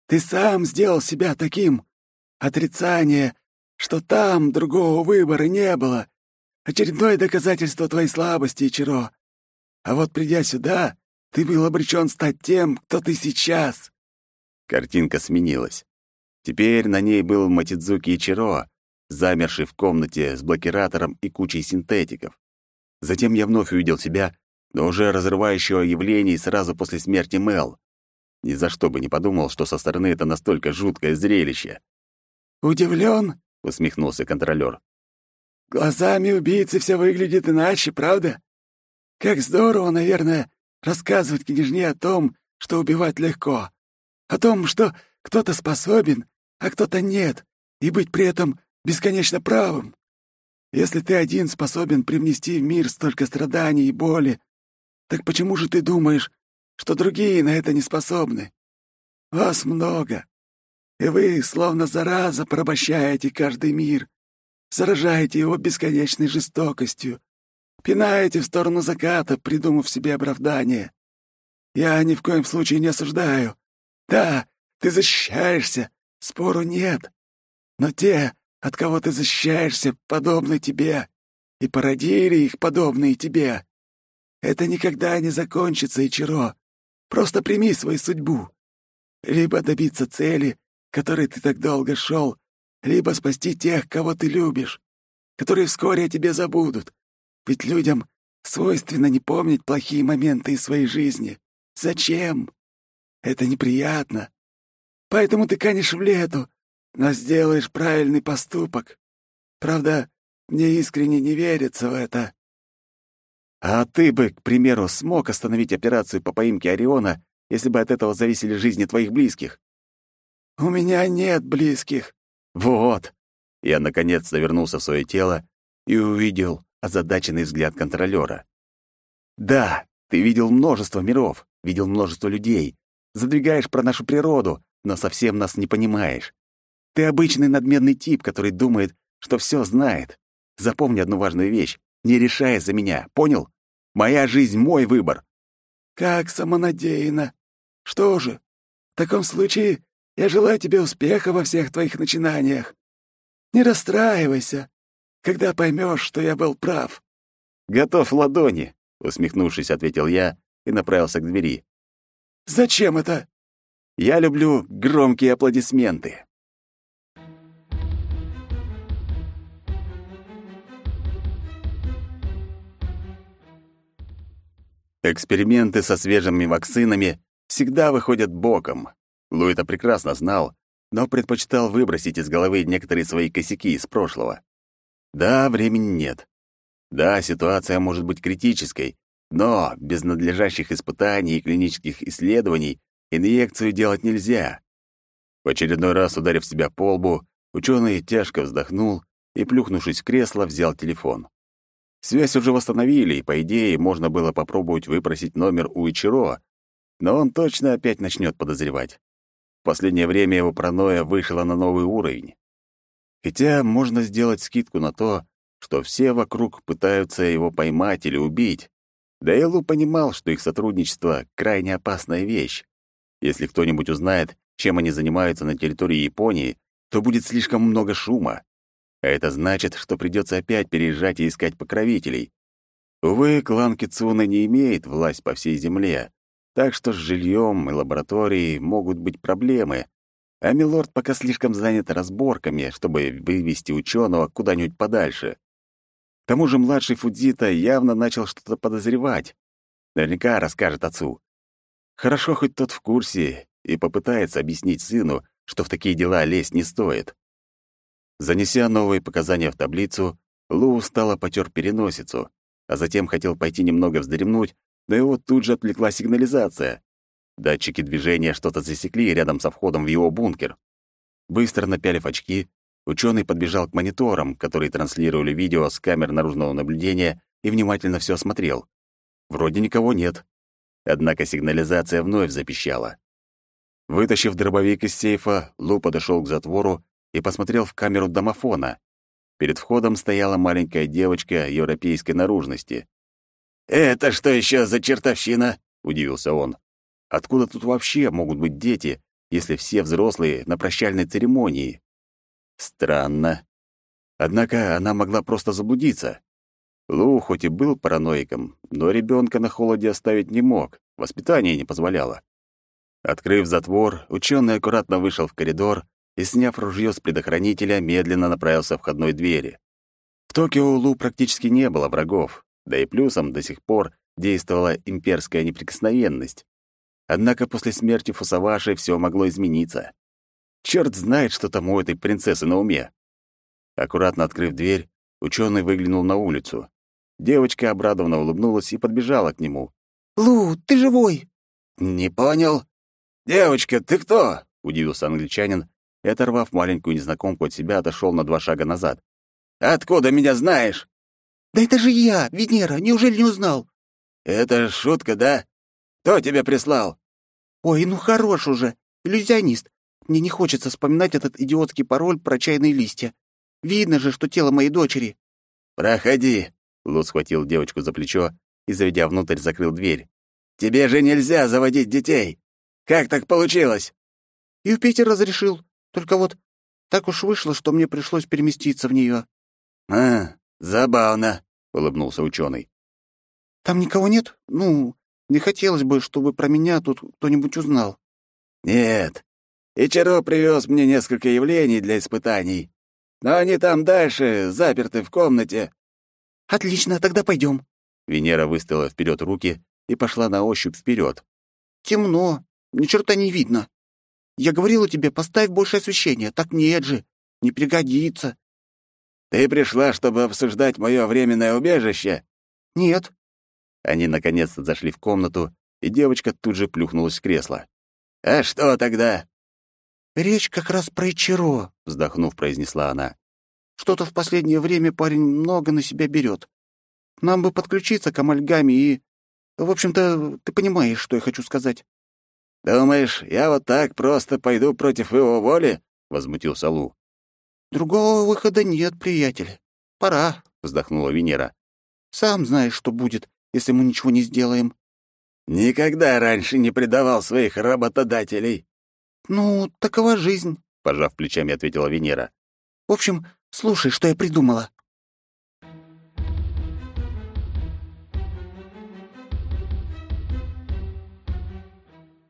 Ты сам сделал себя таким. Отрицание, что там другого выбора не было. Очередное доказательство твоей слабости, Чиро. А вот придя сюда, ты был обречен стать тем, кто ты сейчас. Картинка сменилась. Теперь на ней был Матидзуки Ичиро, замерший в комнате с блокиратором и кучей синтетиков. Затем я вновь увидел себя, но уже разрывающего явлений сразу после смерти Мел. Ни за что бы не подумал, что со стороны это настолько жуткое зрелище. «Удивлен?» — усмехнулся контролёр. «Глазами убийцы все выглядит иначе, правда? Как здорово, наверное, рассказывать княжне о том, что убивать легко. О том, что кто-то способен, а кто-то нет, и быть при этом бесконечно правым. Если ты один способен привнести в мир столько страданий и боли, так почему же ты думаешь, что другие на это не способны? Вас много, и вы, словно зараза, порабощаете каждый мир, заражаете его бесконечной жестокостью, пинаете в сторону заката, придумав себе оправдание. Я ни в коем случае не осуждаю. Да, ты защищаешься, спору нет. Но те, от кого ты защищаешься, подобны тебе, и породили их подобные тебе. Это никогда не закончится, Ичиро. Просто прими свою судьбу. Либо добиться цели, которой ты так долго шел, либо спасти тех, кого ты любишь, которые вскоре о тебе забудут. Ведь людям свойственно не помнить плохие моменты из своей жизни. Зачем? Это неприятно. Поэтому ты канешь в лету, но сделаешь правильный поступок. Правда, мне искренне не верится в это. А ты бы, к примеру, смог остановить операцию по поимке Ориона, если бы от этого зависели жизни твоих близких? У меня нет близких. Вот. Я наконец-то вернулся в свое тело и увидел озадаченный взгляд контролера. Да, ты видел множество миров, видел множество людей, задвигаешь про нашу природу, но совсем нас не понимаешь. Ты обычный надменный тип, который думает, что все знает. Запомни одну важную вещь. Не решай за меня, понял? Моя жизнь — мой выбор. Как самонадеянно. Что же, в таком случае я желаю тебе успеха во всех твоих начинаниях. Не расстраивайся, когда поймешь, что я был прав. Готов ладони, усмехнувшись, ответил я и направился к двери. Зачем это? Я люблю громкие аплодисменты. Эксперименты со свежими вакцинами всегда выходят боком. Лу это прекрасно знал, но предпочитал выбросить из головы некоторые свои косяки из прошлого. Да, времени нет. Да, ситуация может быть критической, но без надлежащих испытаний и клинических исследований инъекцию делать нельзя. В очередной раз ударив себя по лбу, ученый тяжко вздохнул и, плюхнувшись в кресло, взял телефон. Связь уже восстановили, и, по идее, можно было попробовать выпросить номер у Ичиро, но он точно опять начнет подозревать. В последнее время его паранойя вышла на новый уровень. Хотя можно сделать скидку на то, что все вокруг пытаются его поймать или убить. Да и Лу понимал, что их сотрудничество — крайне опасная вещь. Если кто-нибудь узнает, чем они занимаются на территории Японии, то будет слишком много шума. А это значит, что придется опять переезжать и искать покровителей. Увы, клан Кицуна не имеет власть по всей земле, так что с жильем и лабораторией могут быть проблемы, а Милорд пока слишком занят разборками, чтобы вывести ученого куда-нибудь подальше. К тому же младший Фудзита явно начал что-то подозревать. Наверняка расскажет отцу. Хорошо, хоть тот в курсе и попытается объяснить сыну, что в такие дела лезть не стоит. Занеся новые показания в таблицу, Лу устало потер переносицу, а затем хотел пойти немного вздремнуть, но его тут же отвлекла сигнализация. Датчики движения что-то засекли рядом со входом в его бункер. Быстро напялив очки, ученый подбежал к мониторам, которые транслировали видео с камер наружного наблюдения, и внимательно все осмотрел. Вроде никого нет. Однако сигнализация вновь запищала. Вытащив дробовик из сейфа, Лу подошел к затвору и посмотрел в камеру домофона. Перед входом стояла маленькая девочка европейской наружности. «Это что еще за чертовщина?» — удивился он. «Откуда тут вообще могут быть дети, если все взрослые на прощальной церемонии?» Странно. Однако она могла просто заблудиться. Лу хоть и был параноиком, но ребенка на холоде оставить не мог, воспитание не позволяло. Открыв затвор, ученый аккуратно вышел в коридор и, сняв ружье с предохранителя, медленно направился в входной двери. В Токио у Лу практически не было врагов, да и плюсом до сих пор действовала имперская неприкосновенность. Однако после смерти Фусаваши все могло измениться. Черт знает, что там у этой принцессы на уме. Аккуратно открыв дверь, ученый выглянул на улицу. Девочка обрадованно улыбнулась и подбежала к нему. «Лу, ты живой!» «Не понял?» «Девочка, ты кто?» — удивился англичанин и, оторвав маленькую незнакомку от себя, отошел на два шага назад. «Откуда меня знаешь?» «Да это же я, Венера, неужели не узнал?» «Это шутка, да? Кто тебя прислал?» «Ой, ну хорош уже, иллюзионист. Мне не хочется вспоминать этот идиотский пароль про чайные листья. Видно же, что тело моей дочери». «Проходи», — Лу схватил девочку за плечо и, заведя внутрь, закрыл дверь. «Тебе же нельзя заводить детей! Как так получилось?» «Юпитер разрешил. Только вот так уж вышло, что мне пришлось переместиться в нее. «А, забавно», — улыбнулся ученый. «Там никого нет? Ну, не хотелось бы, чтобы про меня тут кто-нибудь узнал». «Нет. Ичаро привез мне несколько явлений для испытаний. Но они там дальше, заперты в комнате». «Отлично, тогда пойдем. Венера выставила вперед руки и пошла на ощупь вперед. «Темно, ни черта не видно. Я говорила тебе, поставь больше освещения. Так нет же, не пригодится». «Ты пришла, чтобы обсуждать мое временное убежище?» «Нет». Они наконец-то зашли в комнату, и девочка тут же плюхнулась в кресло. «А что тогда?» «Речь как раз про Ичиро», — вздохнув, произнесла она. «Что-то в последнее время парень много на себя берет. Нам бы подключиться к амальгаме и... В общем-то, ты понимаешь, что я хочу сказать». «Думаешь, я вот так просто пойду против его воли?» — возмутился Лу. «Другого выхода нет, приятель. Пора», — вздохнула Венера. «Сам знаешь, что будет, если мы ничего не сделаем». «Никогда раньше не предавал своих работодателей». «Ну, такова жизнь», — пожав плечами, ответила Венера. «В общем, слушай, что я придумала».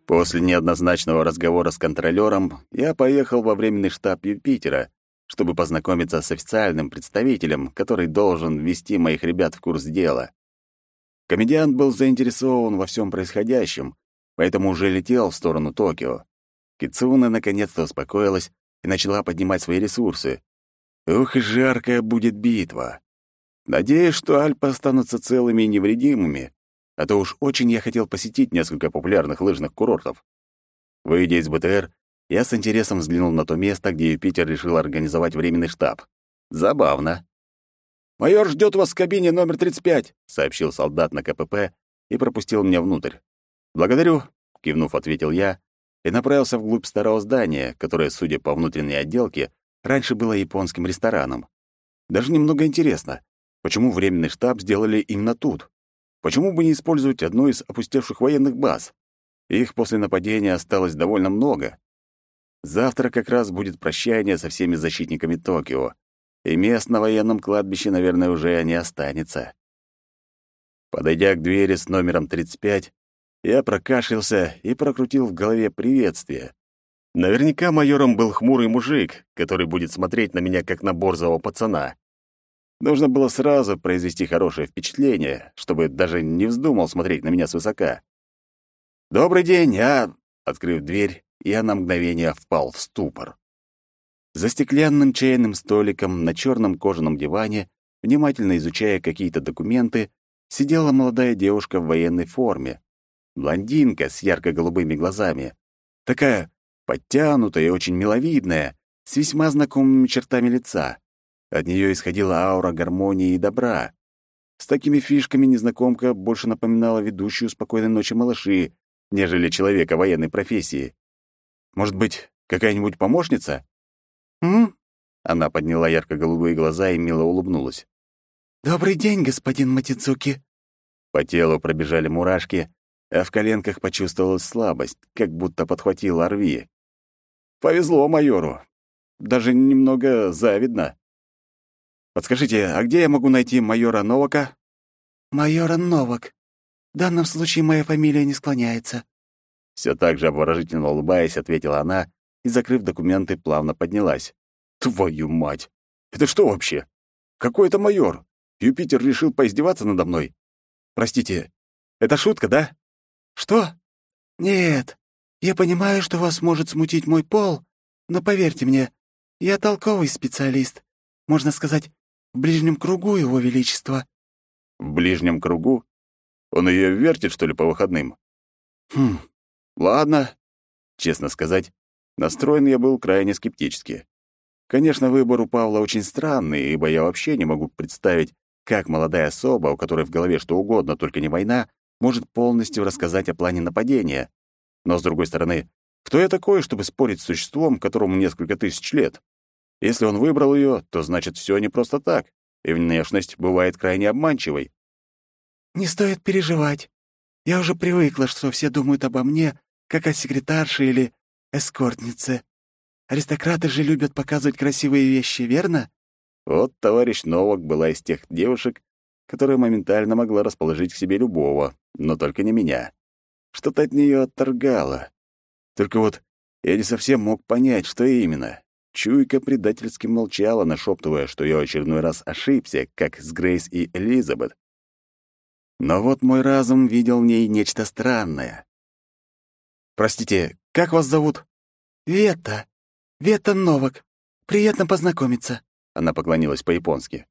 После неоднозначного разговора с контролёром я поехал во временный штаб Юпитера, чтобы познакомиться с официальным представителем, который должен ввести моих ребят в курс дела. Комедиант был заинтересован во всем происходящем, поэтому уже летел в сторону Токио. Кицуна наконец-то успокоилась и начала поднимать свои ресурсы. Ух, жаркая будет битва. Надеюсь, что Альпы останутся целыми и невредимыми, а то уж очень я хотел посетить несколько популярных лыжных курортов. Выйдя из БТР, я с интересом взглянул на то место, где Юпитер решил организовать временный штаб. Забавно. «Майор ждет вас в кабине номер 35», — сообщил солдат на КПП и пропустил меня внутрь. «Благодарю», — кивнув, ответил я и направился вглубь старого здания, которое, судя по внутренней отделке, раньше было японским рестораном. Даже немного интересно, почему временный штаб сделали именно тут? Почему бы не использовать одну из опустевших военных баз? Их после нападения осталось довольно много. Завтра как раз будет прощание со всеми защитниками Токио, и мест на военном кладбище, наверное, уже не останется. Подойдя к двери с номером 35, я прокашлялся и прокрутил в голове приветствие. Наверняка майором был хмурый мужик, который будет смотреть на меня как на борзого пацана. Нужно было сразу произвести хорошее впечатление, чтобы даже не вздумал смотреть на меня свысока. «Добрый день, я...» Открыв дверь, я на мгновение впал в ступор. За стеклянным чайным столиком на черном кожаном диване, внимательно изучая какие-то документы, сидела молодая девушка в военной форме. Блондинка с ярко-голубыми глазами. Такая подтянутая и очень миловидная, с весьма знакомыми чертами лица. От нее исходила аура гармонии и добра. С такими фишками незнакомка больше напоминала ведущую «Спокойной ночи, малыши», нежели человека военной профессии. Может быть, какая-нибудь помощница? «М?» Она подняла ярко-голубые глаза и мило улыбнулась. «Добрый день, господин Матидзуки». По телу пробежали мурашки, а в коленках почувствовалась слабость, как будто подхватил орви. Повезло майору. Даже немного завидно. Подскажите, а где я могу найти майора Новака? Майора Новак. В данном случае моя фамилия не склоняется. Все так же обворожительно улыбаясь, ответила она и, закрыв документы, плавно поднялась. Твою мать! Это что вообще? Какой это майор? Юпитер решил поиздеваться надо мной? Простите, это шутка, да? Что? Нет. Я понимаю, что вас может смутить мой пол, но поверьте мне, я толковый специалист. Можно сказать, в ближнем кругу его величества. В ближнем кругу? Он ее вертит, что ли, по выходным? Хм, ладно. Честно сказать, настроен я был крайне скептически. Конечно, выбор у Павла очень странный, ибо я вообще не могу представить, как молодая особа, у которой в голове что угодно, только не война, может полностью рассказать о плане нападения. Но, с другой стороны, кто я такой, чтобы спорить с существом, которому несколько тысяч лет? Если он выбрал ее, то значит, все не просто так, и внешность бывает крайне обманчивой. «Не стоит переживать. Я уже привыкла, что все думают обо мне, как о секретарше или эскортнице. Аристократы же любят показывать красивые вещи, верно?» Вот товарищ Новак была из тех девушек, которая моментально могла расположить к себе любого, но только не меня. Что-то от нее отторгало. Только вот я не совсем мог понять, что именно. Чуйка предательски молчала, нашептывая, что я очередной раз ошибся, как с Грейс и Элизабет. Но вот мой разум видел в ней нечто странное. «Простите, как вас зовут?» «Вета. Вета Новак. Приятно познакомиться». Она поклонилась по-японски.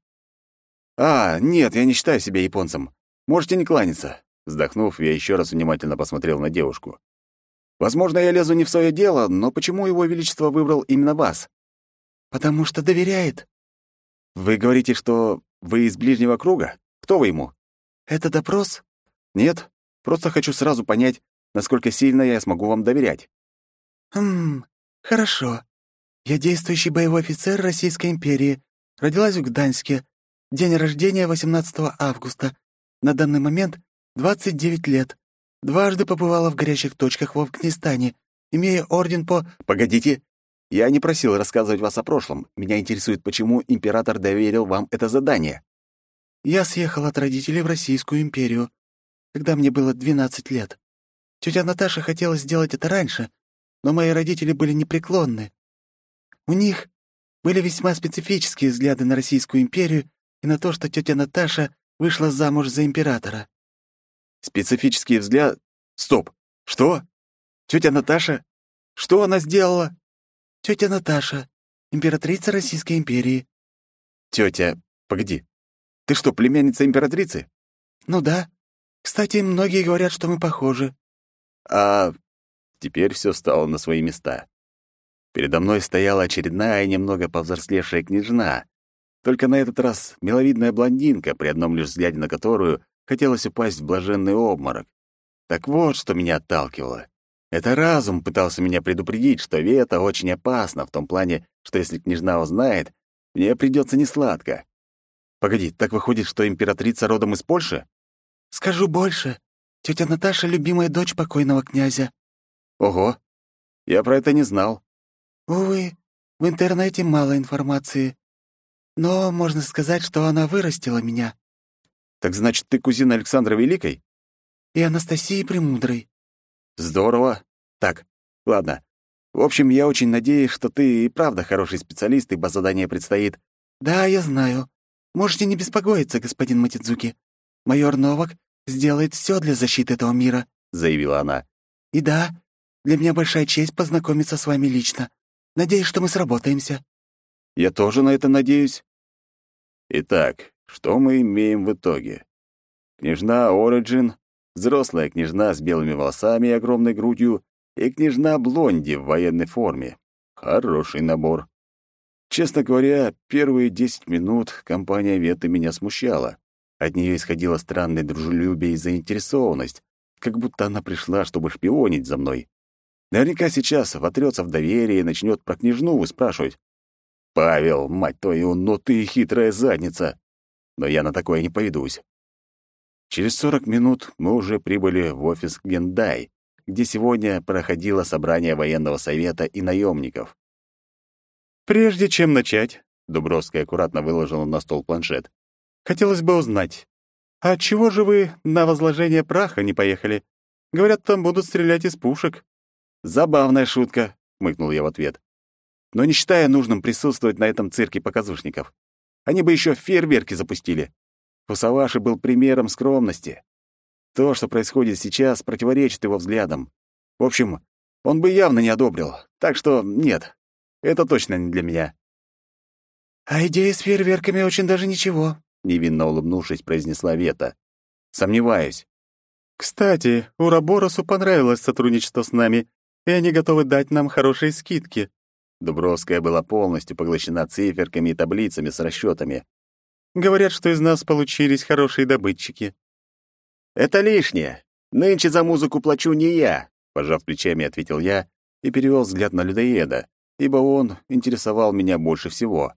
«А, нет, я не считаю себя японцем. Можете не кланяться». Вздохнув, я еще раз внимательно посмотрел на девушку. «Возможно, я лезу не в свое дело, но почему его величество выбрал именно вас?» «Потому что доверяет». «Вы говорите, что вы из ближнего круга? Кто вы ему?» «Это допрос?» «Нет, просто хочу сразу понять, насколько сильно я смогу вам доверять». «Хм, хорошо. Я действующий боевой офицер Российской империи. Родилась в Гданьске. День рождения 18 августа. На данный момент 29 лет. Дважды побывала в горячих точках в Афганистане, имея орден по... Погодите. Я не просил рассказывать вас о прошлом. Меня интересует, почему император доверил вам это задание. Я съехал от родителей в Российскую империю, когда мне было 12 лет. Тетя Наташа хотела сделать это раньше, но мои родители были непреклонны. У них были весьма специфические взгляды на Российскую империю и на то, что тетя Наташа вышла замуж за императора. Специфический взгляд? Стоп! Что? Тетя Наташа? Что она сделала? Тетя Наташа, императрица Российской империи. Тетя, погоди. Ты что, племянница императрицы? Ну да. Кстати, многие говорят, что мы похожи. А теперь все стало на свои места. Передо мной стояла очередная немного повзрослевшая княжна, только на этот раз миловидная блондинка, при одном лишь взгляде на которую хотелось упасть в блаженный обморок. Так вот, что меня отталкивало. Это разум пытался меня предупредить, что Вета очень опасна в том плане, что если княжна узнает, мне придется несладко. Погоди, так выходит, что императрица родом из Польши? Скажу больше. Тетя Наташа — любимая дочь покойного князя. Ого, я про это не знал. Увы, в интернете мало информации. Но можно сказать, что она вырастила меня. Так значит, ты кузина Александра Великой? И Анастасии Премудрой. Здорово. Так, ладно. В общем, я очень надеюсь, что ты и правда хороший специалист, ибо задание предстоит. Да, я знаю. Можете не беспокоиться, господин Матидзуки. Майор Новак сделает все для защиты этого мира, заявила она. И да, для меня большая честь познакомиться с вами лично. Надеюсь, что мы сработаемся». «Я тоже на это надеюсь». Итак, что мы имеем в итоге? Княжна Ориджин, взрослая княжна с белыми волосами и огромной грудью, и княжна Блонди в военной форме. Хороший набор. Честно говоря, первые десять минут компания Веты меня смущала. От нее исходило странное дружелюбие и заинтересованность, как будто она пришла, чтобы шпионить за мной. Наверняка сейчас вотрется в доверие и начнет про княжну выспрашивать. «Павел, мать твою, ну ты хитрая задница!» Но я на такое не поведусь. Через сорок минут мы уже прибыли в офис Гендай, где сегодня проходило собрание военного совета и наемников. «Прежде чем начать», — Дубровская аккуратно выложила на стол планшет, «хотелось бы узнать, а чего же вы на возложение праха не поехали? Говорят, там будут стрелять из пушек». Забавная шутка. хмыкнул я в ответ. «Но не считая нужным присутствовать на этом цирке показушников. Они бы еще фейерверки запустили. Фусаваши был примером скромности. То, что происходит сейчас, противоречит его взглядам. В общем, он бы явно не одобрил. Так что нет, это точно не для меня. «А идея с фейерверками очень даже ничего», — невинно улыбнувшись, произнесла Вета. «Сомневаюсь. Кстати, Ураборосу понравилось сотрудничество с нами, и они готовы дать нам хорошие скидки». Дубровская была полностью поглощена циферками и таблицами с расчетами. Говорят, что из нас получились хорошие добытчики. «Это лишнее. Нынче за музыку плачу не я», — пожав плечами, ответил я и перевел взгляд на людоеда, ибо он интересовал меня больше всего.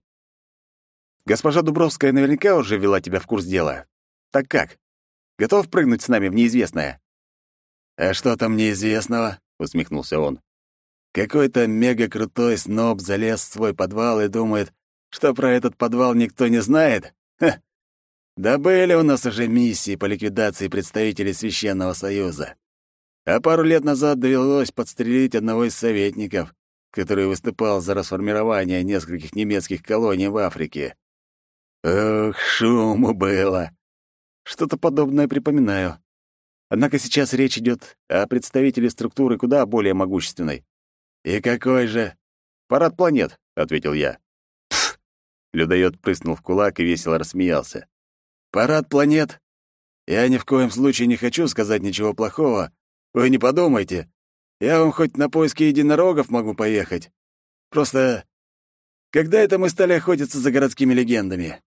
Госпожа Дубровская наверняка уже ввела тебя в курс дела. Так как? Готов прыгнуть с нами в неизвестное?» «А что там неизвестного?» — усмехнулся он. «Какой-то мега-крутой сноб залез в свой подвал и думает, что про этот подвал никто не знает? Ха! Да были у нас уже миссии по ликвидации представителей Священного Союза. А пару лет назад довелось подстрелить одного из советников, который выступал за расформирование нескольких немецких колоний в Африке. Ох, шуму было. Что-то подобное припоминаю. Однако сейчас речь идет о представителе структуры куда более могущественной. И какой же? Парад планет, ответил я. Пф! Людоед прыснул в кулак и весело рассмеялся. Парад планет? Я ни в коем случае не хочу сказать ничего плохого. Вы не подумайте. Я вам хоть на поиски единорогов могу поехать. Просто когда это мы стали охотиться за городскими легендами?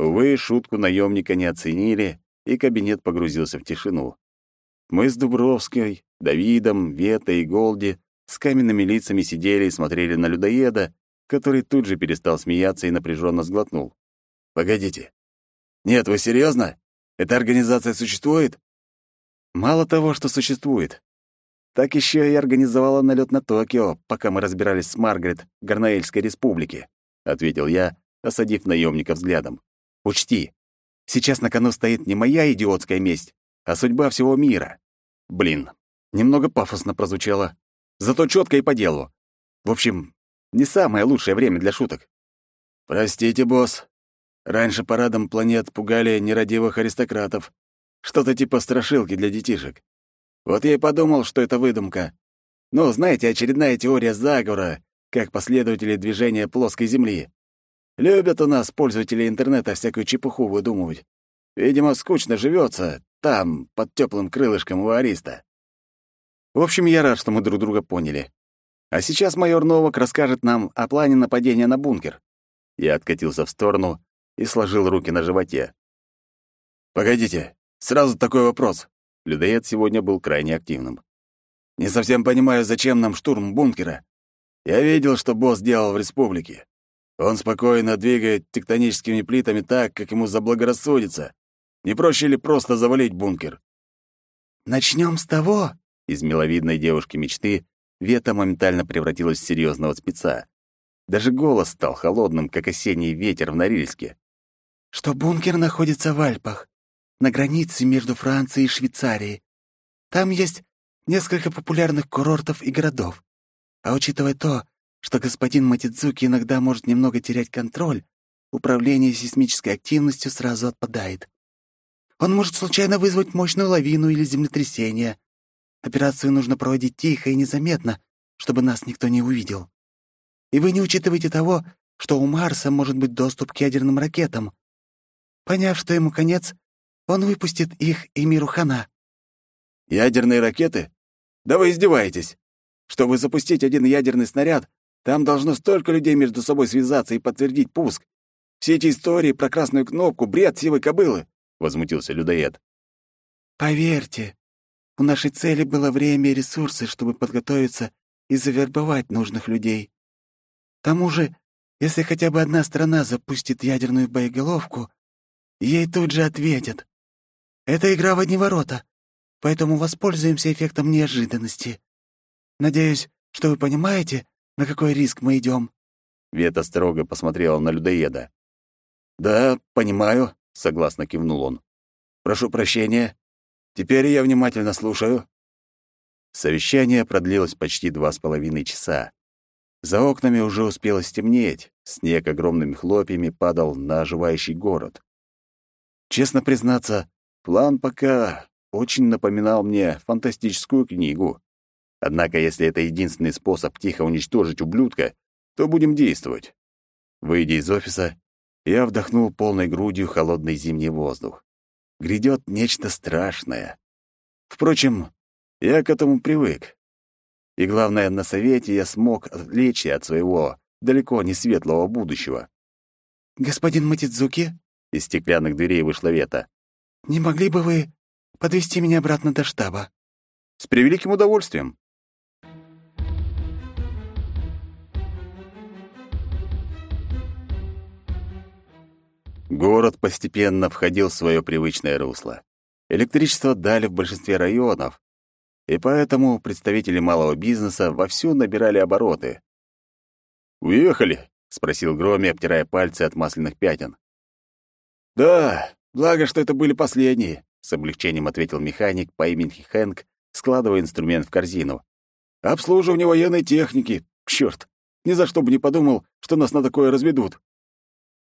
Увы, шутку наемника не оценили, и кабинет погрузился в тишину. Мы с Дубровской, Давидом, Ветой и Голди с каменными лицами сидели и смотрели на людоеда, который тут же перестал смеяться и напряженно сглотнул. «Погодите. Нет, вы серьезно? Эта организация существует?» «Мало того, что существует. Так еще и организовала налет на Токио, пока мы разбирались с Маргарет в Гарнаэльской республике», — ответил я, осадив наемника взглядом. Учти, сейчас на кону стоит не моя идиотская месть, а судьба всего мира. Блин, немного пафосно прозвучало. Зато четко и по делу. В общем, не самое лучшее время для шуток. Простите, босс. Раньше парадом планет пугали нерадивых аристократов. Что-то типа страшилки для детишек. Вот я и подумал, что это выдумка. Ну, знаете, очередная теория заговора, как последователи движения плоской Земли. Любят у нас пользователи интернета всякую чепуху выдумывать. Видимо, скучно живется там, под теплым крылышком у Ариста. В общем, я рад, что мы друг друга поняли. А сейчас майор Новак расскажет нам о плане нападения на бункер. Я откатился в сторону и сложил руки на животе. «Погодите, сразу такой вопрос». Людоед сегодня был крайне активным. «Не совсем понимаю, зачем нам штурм бункера. Я видел, что босс делал в республике. Он спокойно двигает тектоническими плитами так, как ему заблагорассудится. Не проще ли просто завалить бункер? Начнем с того, из миловидной девушки мечты Вета моментально превратилась в серьезного спеца. Даже голос стал холодным, как осенний ветер в Норильске. Что бункер находится в Альпах, на границе между Францией и Швейцарией. Там есть несколько популярных курортов и городов. А учитывая то, что господин Матидзуки иногда может немного терять контроль, управление сейсмической активностью сразу отпадает. Он может случайно вызвать мощную лавину или землетрясение. Операцию нужно проводить тихо и незаметно, чтобы нас никто не увидел. И вы не учитываете того, что у Марса может быть доступ к ядерным ракетам. Поняв, что ему конец, он выпустит их и миру хана. «Ядерные ракеты? Да вы издеваетесь! Чтобы запустить один ядерный снаряд, там должно столько людей между собой связаться и подтвердить пуск. Все эти истории про красную кнопку — бред сивой кобылы», — возмутился людоед. «Поверьте, у нашей цели было время и ресурсы, чтобы подготовиться и завербовать нужных людей. К тому же, если хотя бы одна страна запустит ядерную боеголовку, ей тут же ответят. Это игра в одни ворота, поэтому воспользуемся эффектом неожиданности. Надеюсь, что вы понимаете, на какой риск мы идем? Вета строго посмотрела на людоеда. «Да, понимаю», — согласно кивнул он. «Прошу прощения. Теперь я внимательно слушаю». Совещание продлилось почти два с половиной часа, За окнами уже успело стемнеть, снег огромными хлопьями падал на оживающий город. Честно признаться, план пока очень напоминал мне фантастическую книгу. Однако, если это единственный способ тихо уничтожить ублюдка, то будем действовать. Выйдя из офиса, я вдохнул полной грудью холодный зимний воздух. Грядет нечто страшное. Впрочем, я к этому привык. И главное, на совете я смог отвлечься от своего далеко не светлого будущего. «Господин Матидзуки?» — из стеклянных дверей вышла Вета. «Не могли бы вы подвести меня обратно до штаба?» «С превеликим удовольствием», Город постепенно входил в свое привычное русло. Электричество дали в большинстве районов, и поэтому представители малого бизнеса вовсю набирали обороты. «Уехали?» — спросил Громи, обтирая пальцы от масляных пятен. «Да, благо, что это были последние», — с облегчением ответил механик по имени Хэнк, складывая инструмент в корзину. «Обслуживание военной техники. Чёрт, ни за что бы не подумал, что нас на такое разведут».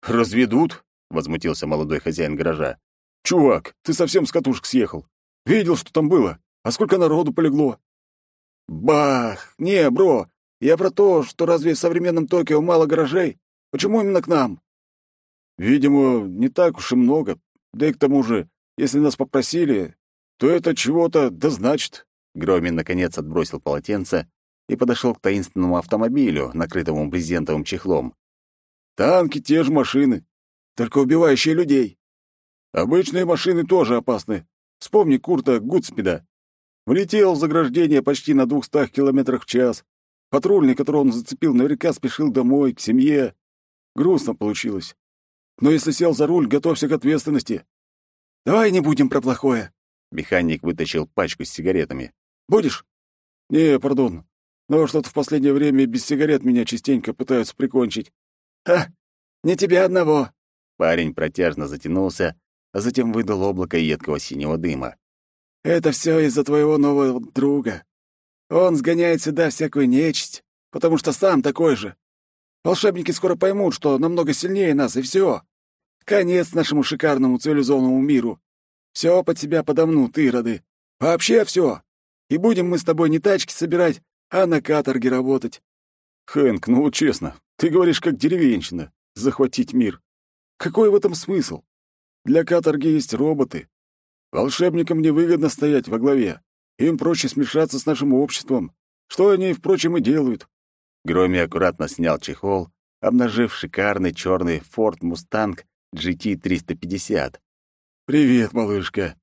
«Разведут?» — возмутился молодой хозяин гаража. «Чувак, ты совсем с катушек съехал. Видел, что там было? А сколько народу полегло?» «Бах! Не, бро, я про то, что разве в современном Токио мало гаражей? Почему именно к нам?» «Видимо, не так уж и много. Да и к тому же, если нас попросили, то это чего-то да значит». Громин, наконец, отбросил полотенце и подошел к таинственному автомобилю, накрытому брезентовым чехлом. «Танки — те же машины только убивающие людей. Обычные машины тоже опасны. Вспомни Курта Гудспида. Влетел в заграждение почти на двухстах километрах в час. Патрульный, которого он зацепил, наверняка спешил домой, к семье. Грустно получилось. Но если сел за руль, готовься к ответственности. Давай не будем про плохое. Механик вытащил пачку с сигаретами. Будешь? Не, пардон. Но что-то в последнее время без сигарет меня частенько пытаются прикончить. Ха, не тебя одного. Парень протяжно затянулся, а затем выдал облако едкого синего дыма. «Это все из-за твоего нового друга. Он сгоняет сюда всякую нечисть, потому что сам такой же. Волшебники скоро поймут, что намного сильнее нас, и все. Конец нашему шикарному цивилизованному миру. Все под себя подомнут, ироды. Вообще все. И будем мы с тобой не тачки собирать, а на каторге работать». «Хэнк, ну честно, ты говоришь как деревенщина. Захватить мир. Какой в этом смысл? Для каторги есть роботы. Волшебникам невыгодно стоять во главе. Им проще смешаться с нашим обществом, что они, впрочем, и делают. Громи аккуратно снял чехол, обнажив шикарный черный Ford Mustang GT350. «Привет, малышка.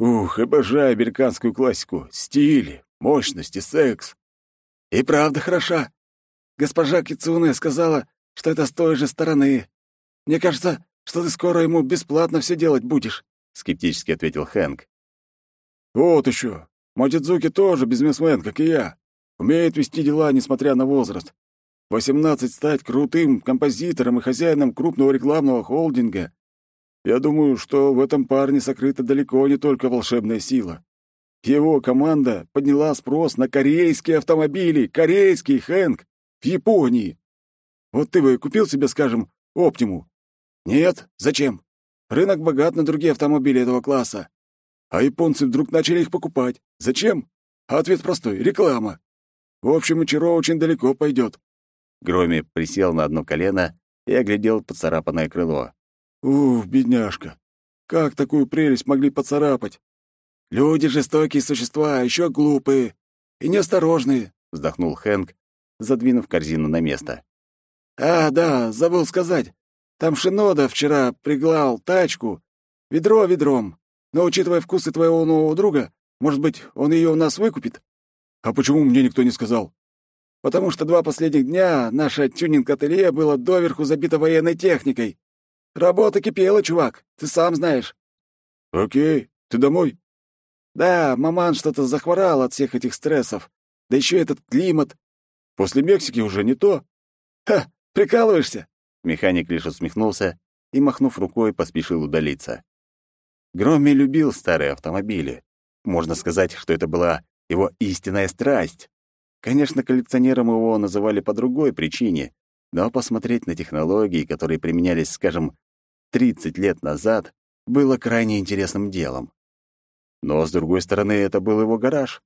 Ух, обожаю американскую классику. Стиль, мощность и секс. И правда хороша. Госпожа Кицуне сказала, что это с той же стороны. Мне кажется, что ты скоро ему бесплатно все делать будешь», — скептически ответил Хэнк. «Вот еще. Мотидзуки тоже бизнесмен, как и я. Умеет вести дела, несмотря на возраст. Восемнадцать стать крутым композитором и хозяином крупного рекламного холдинга. Я думаю, что в этом парне сокрыта далеко не только волшебная сила. Его команда подняла спрос на корейские автомобили, корейский Хэнк, в Японии. Вот ты бы купил себе, скажем, Оптиму, нет, зачем? Рынок богат на другие автомобили этого класса. А японцы вдруг начали их покупать. Зачем? А ответ простой — реклама. В общем, Ичиро очень далеко пойдет. Громи присел на одно колено и оглядел поцарапанное крыло. Ух, бедняжка. Как такую прелесть могли поцарапать? Люди жестокие существа, а еще глупые и неосторожные, вздохнул Хэнк, задвинув корзину на место. А, да, забыл сказать. Там Шинода вчера приглал тачку, ведро ведром. Но, учитывая вкусы твоего нового друга, может быть, он ее у нас выкупит? А почему мне никто не сказал? Потому что два последних дня наше тюнинг-ателье было доверху забито военной техникой. Работа кипела, чувак, ты сам знаешь. Окей, ты домой? Да, маман что-то захворал от всех этих стрессов. Да еще этот климат. После Мексики уже не то. Ха, прикалываешься? Механик лишь усмехнулся и, махнув рукой, поспешил удалиться. Громми любил старые автомобили. Можно сказать, что это была его истинная страсть. Конечно, коллекционером его называли по другой причине, но посмотреть на технологии, которые применялись, скажем, 30 лет назад, было крайне интересным делом. Но, с другой стороны, это был его гараж.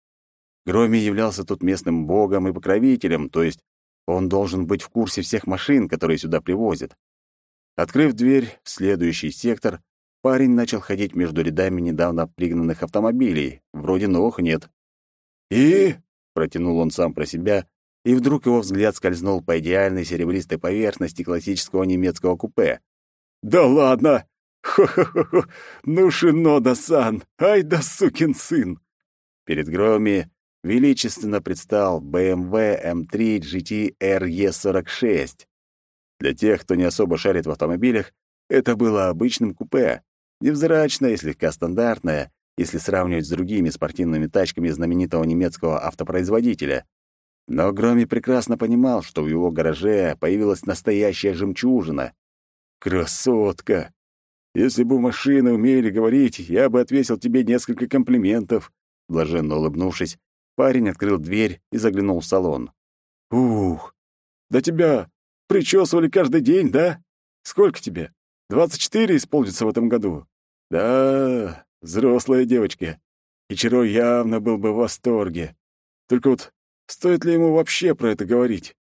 Громи являлся тут местным богом и покровителем, то есть он должен быть в курсе всех машин, которые сюда привозят. Открыв дверь в следующий сектор, парень начал ходить между рядами недавно пригнанных автомобилей. Вроде новых нет. «И?» — протянул он сам про себя, и вдруг его взгляд скользнул по идеальной серебристой поверхности классического немецкого купе. «Да ладно! Хо-хо-хо! Ну, Шинода-сан! Ай да сукин сын!» Перед Громи величественно предстал BMW M3 GT RE46. Для тех, кто не особо шарит в автомобилях, это было обычным купе, невзрачное и слегка стандартное, если сравнивать с другими спортивными тачками знаменитого немецкого автопроизводителя. Но Громи прекрасно понимал, что в его гараже появилась настоящая жемчужина. «Красотка! Если бы машины умели говорить, я бы отвесил тебе несколько комплиментов». Блаженно улыбнувшись, парень открыл дверь и заглянул в салон. «Ух! Да тебя причесывали каждый день, да? Сколько тебе? Двадцать четыре исполнится в этом году. Да, взрослая девочка. И Чиро явно был бы в восторге. Только вот Стоит ли ему вообще про это говорить?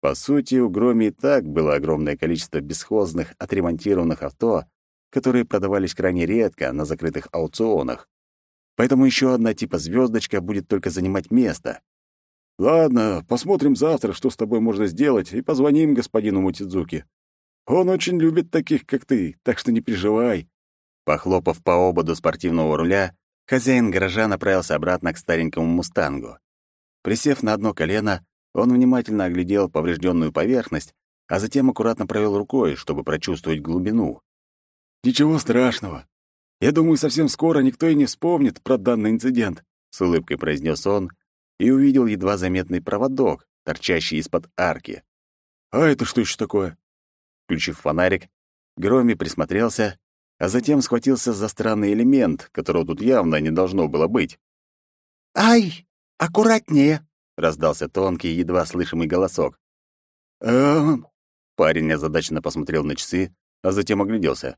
По сути, у Громи и так было огромное количество бесхозных, отремонтированных авто, которые продавались крайне редко на закрытых аукционах. Поэтому еще одна типа звездочка будет только занимать место. Ладно, посмотрим завтра, что с тобой можно сделать, и позвоним господину Мутидзуки. Он очень любит таких, как ты, так что не переживай. Похлопав по ободу спортивного руля, хозяин гаража направился обратно к старенькому мустангу. Присев на одно колено, он внимательно оглядел поврежденную поверхность, а затем аккуратно провел рукой, чтобы прочувствовать глубину. «Ничего страшного. Я думаю, совсем скоро никто и не вспомнит про данный инцидент», — с улыбкой произнес он и увидел едва заметный проводок, торчащий из-под арки. «А это что еще такое?» Включив фонарик, Громи присмотрелся, а затем схватился за странный элемент, которого тут явно не должно было быть. «Ай!» «Аккуратнее!» — раздался тонкий, едва слышимый голосок. «Эм...» Парень озадаченно посмотрел на часы, а затем огляделся.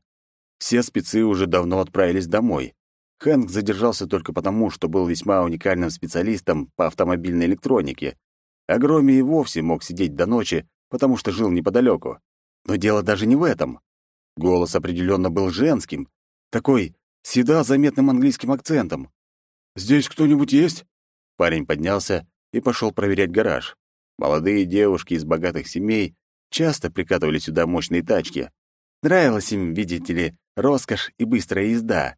Все спецы уже давно отправились домой. Хэнк задержался только потому, что был весьма уникальным специалистом по автомобильной электронике. А Громи и вовсе мог сидеть до ночи, потому что жил неподалеку. Но дело даже не в этом. Голос определенно был женским, такой с едва заметным английским акцентом. «Здесь кто-нибудь есть?» Парень поднялся и пошел проверять гараж. Молодые девушки из богатых семей часто прикатывали сюда мощные тачки. Нравилась им, видите ли, роскошь и быстрая езда.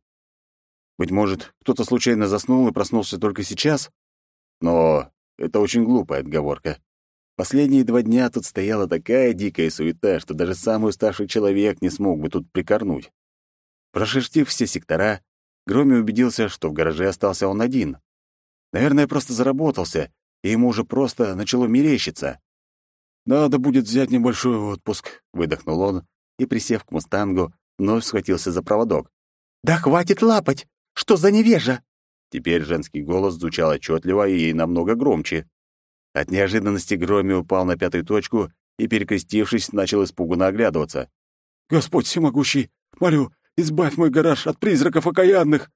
Быть может, кто-то случайно заснул и проснулся только сейчас? Но это очень глупая отговорка. Последние два дня тут стояла такая дикая суета, что даже самый уставший человек не смог бы тут прикорнуть. Прошерстив все сектора, Громи убедился, что в гараже остался он один. Наверное, просто заработался, и ему уже просто начало мерещиться. «Надо будет взять небольшой отпуск», — выдохнул он и, присев к «Мустангу», вновь схватился за проводок. «Да хватит лапать! Что за невежа?» Теперь женский голос звучал отчетливо и намного громче. От неожиданности Громи упал на пятую точку и, перекрестившись, начал испуганно оглядываться. «Господь всемогущий, молю, избавь мой гараж от призраков окаянных!»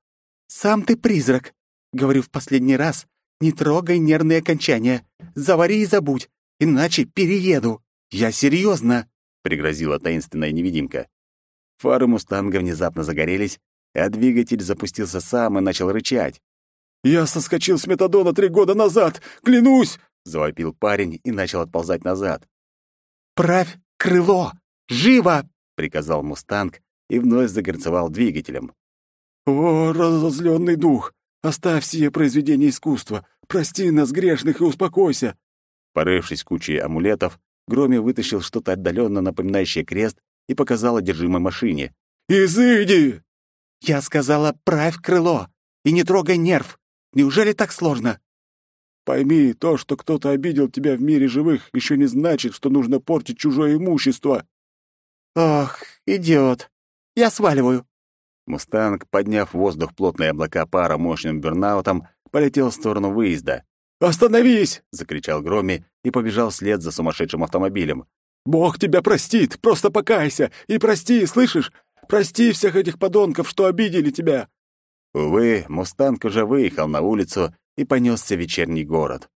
«Сам ты призрак!» Говорю в последний раз, не трогай нервные окончания. Завари и забудь, иначе перееду. Я серьезно, пригрозила таинственная невидимка. Фары «Мустанга» внезапно загорелись, а двигатель запустился сам и начал рычать. «Я соскочил с метадона три года назад! Клянусь!» — завопил парень и начал отползать назад. «Правь крыло! Живо!» — приказал «Мустанг» и вновь загорцевал двигателем. «О, разозленный дух! Оставь сие произведение искусства, прости нас, грешных, и успокойся!» Порывшись кучей амулетов, Громи вытащил что-то отдаленно напоминающее крест и показал одержимой машине. «Изыди!» «Я сказала, правь крыло и не трогай нерв. Неужели так сложно?» «Пойми, то, что кто-то обидел тебя в мире живых, еще не значит, что нужно портить чужое имущество». «Ох, идиот! Я сваливаю!» Мустанг, подняв в воздух плотные облака пара мощным бернаутом, полетел в сторону выезда. «Остановись!» — закричал Громи и побежал вслед за сумасшедшим автомобилем. «Бог тебя простит! Просто покайся! И прости, слышишь? Прости всех этих подонков, что обидели тебя!» Увы, «Мустанг» уже выехал на улицу и понесся в вечерний город.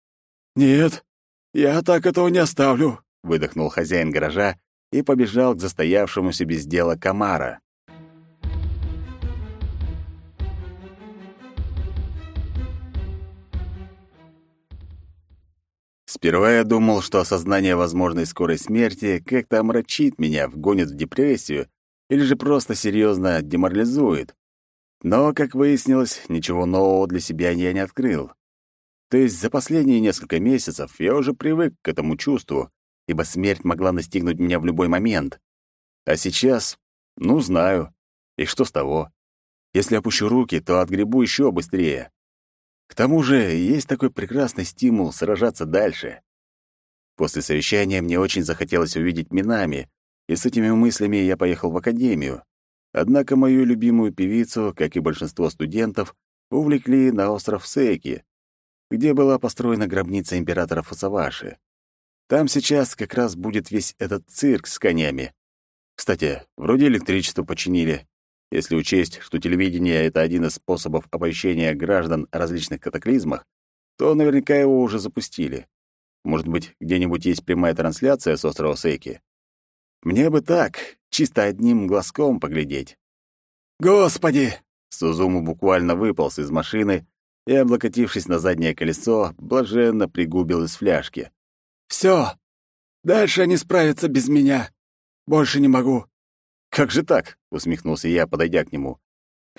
«Нет, я так этого не оставлю», — выдохнул хозяин гаража и побежал к застоявшемуся без дела комара. Сперва я думал, что осознание возможной скорой смерти как-то омрачит меня, вгонит в депрессию или же просто серьезно деморализует. Но, как выяснилось, ничего нового для себя я не открыл. То есть за последние несколько месяцев я уже привык к этому чувству, ибо смерть могла настигнуть меня в любой момент. А сейчас, ну, знаю. И что с того? Если опущу руки, то отгребу еще быстрее. К тому же есть такой прекрасный стимул сражаться дальше. После совещания мне очень захотелось увидеть Минами, и с этими мыслями я поехал в академию. Однако мою любимую певицу, как и большинство студентов, увлекли на остров Сейки, где была построена гробница императора Фусаваши. Там сейчас как раз будет весь этот цирк с конями. Кстати, вроде электричество починили, если учесть, что телевидение — это один из способов оповещения граждан о различных катаклизмах, то наверняка его уже запустили. Может быть, где-нибудь есть прямая трансляция с острова Сейки? Мне бы так, чисто одним глазком поглядеть. «Господи!» Сузуму буквально выполз из машины и, облокотившись на заднее колесо, блаженно пригубил из фляжки. «Всё! Дальше они справятся без меня. Больше не могу. «Как же так?» — усмехнулся я, подойдя к нему.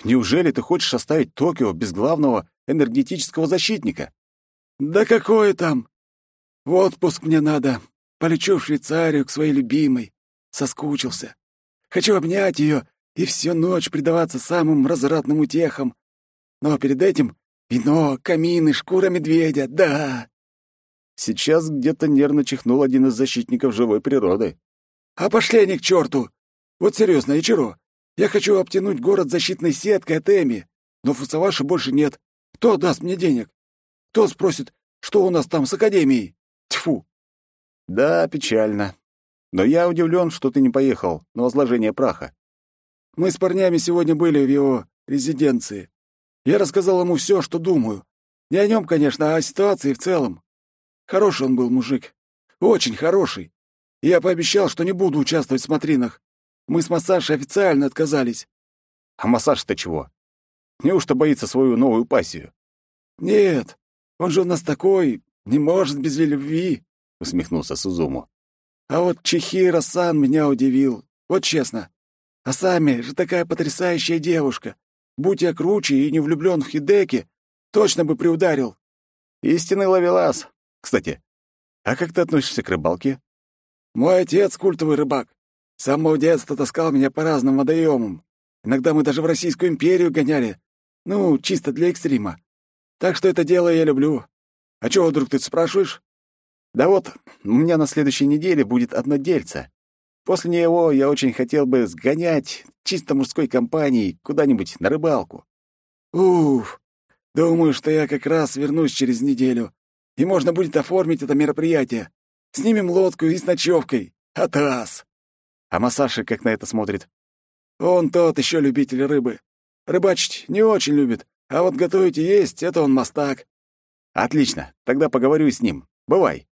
«Неужели ты хочешь оставить Токио без главного энергетического защитника?» «Да какое там? В отпуск мне надо. Полечу в Швейцарию к своей любимой. Соскучился. Хочу обнять ее и всю ночь предаваться самым развратным утехам. Но перед этим вино, камины, шкура медведя, да!» Сейчас где-то нервно чихнул один из защитников живой природы. «А пошли они к черту! Вот серьезно, Ичиро, я хочу обтянуть город защитной сеткой от Эми, но Фусаваши больше нет. Кто даст мне денег? Кто спросит, что у нас там с Академией? Тьфу!» «Да, печально. Но я удивлен, что ты не поехал на возложение праха. Мы с парнями сегодня были в его резиденции. Я рассказал ему все, что думаю. Не о нем, конечно, а о ситуации в целом. Хороший он был мужик. Очень хороший. И я пообещал, что не буду участвовать в смотринах. Мы с массажей официально отказались. А массаж-то чего? Неужто боится свою новую пассию? Нет, он же у нас такой, не может без любви, усмехнулся Сузуму. А вот Чихира-сан меня удивил. Вот честно. А сами же такая потрясающая девушка. Будь я круче и не влюблен в Хидеки, точно бы приударил. Истинный ловелас. Кстати, а как ты относишься к рыбалке? Мой отец культовый рыбак. С самого детства таскал меня по разным водоемам. Иногда мы даже в Российскую империю гоняли. Ну, чисто для экстрима. Так что это дело я люблю. А чего вдруг ты спрашиваешь? Да вот, у меня на следующей неделе будет одно дельце. После него я очень хотел бы сгонять чисто мужской компанией куда-нибудь на рыбалку. Уф, думаю, что я как раз вернусь через неделю, и можно будет оформить это мероприятие. Снимем лодку и с ночевкой. Атас! А Масаши как на это смотрит? Он тот еще любитель рыбы. Рыбачить не очень любит, а вот готовить и есть — это он мастак. Отлично, тогда поговорю с ним. Бывай.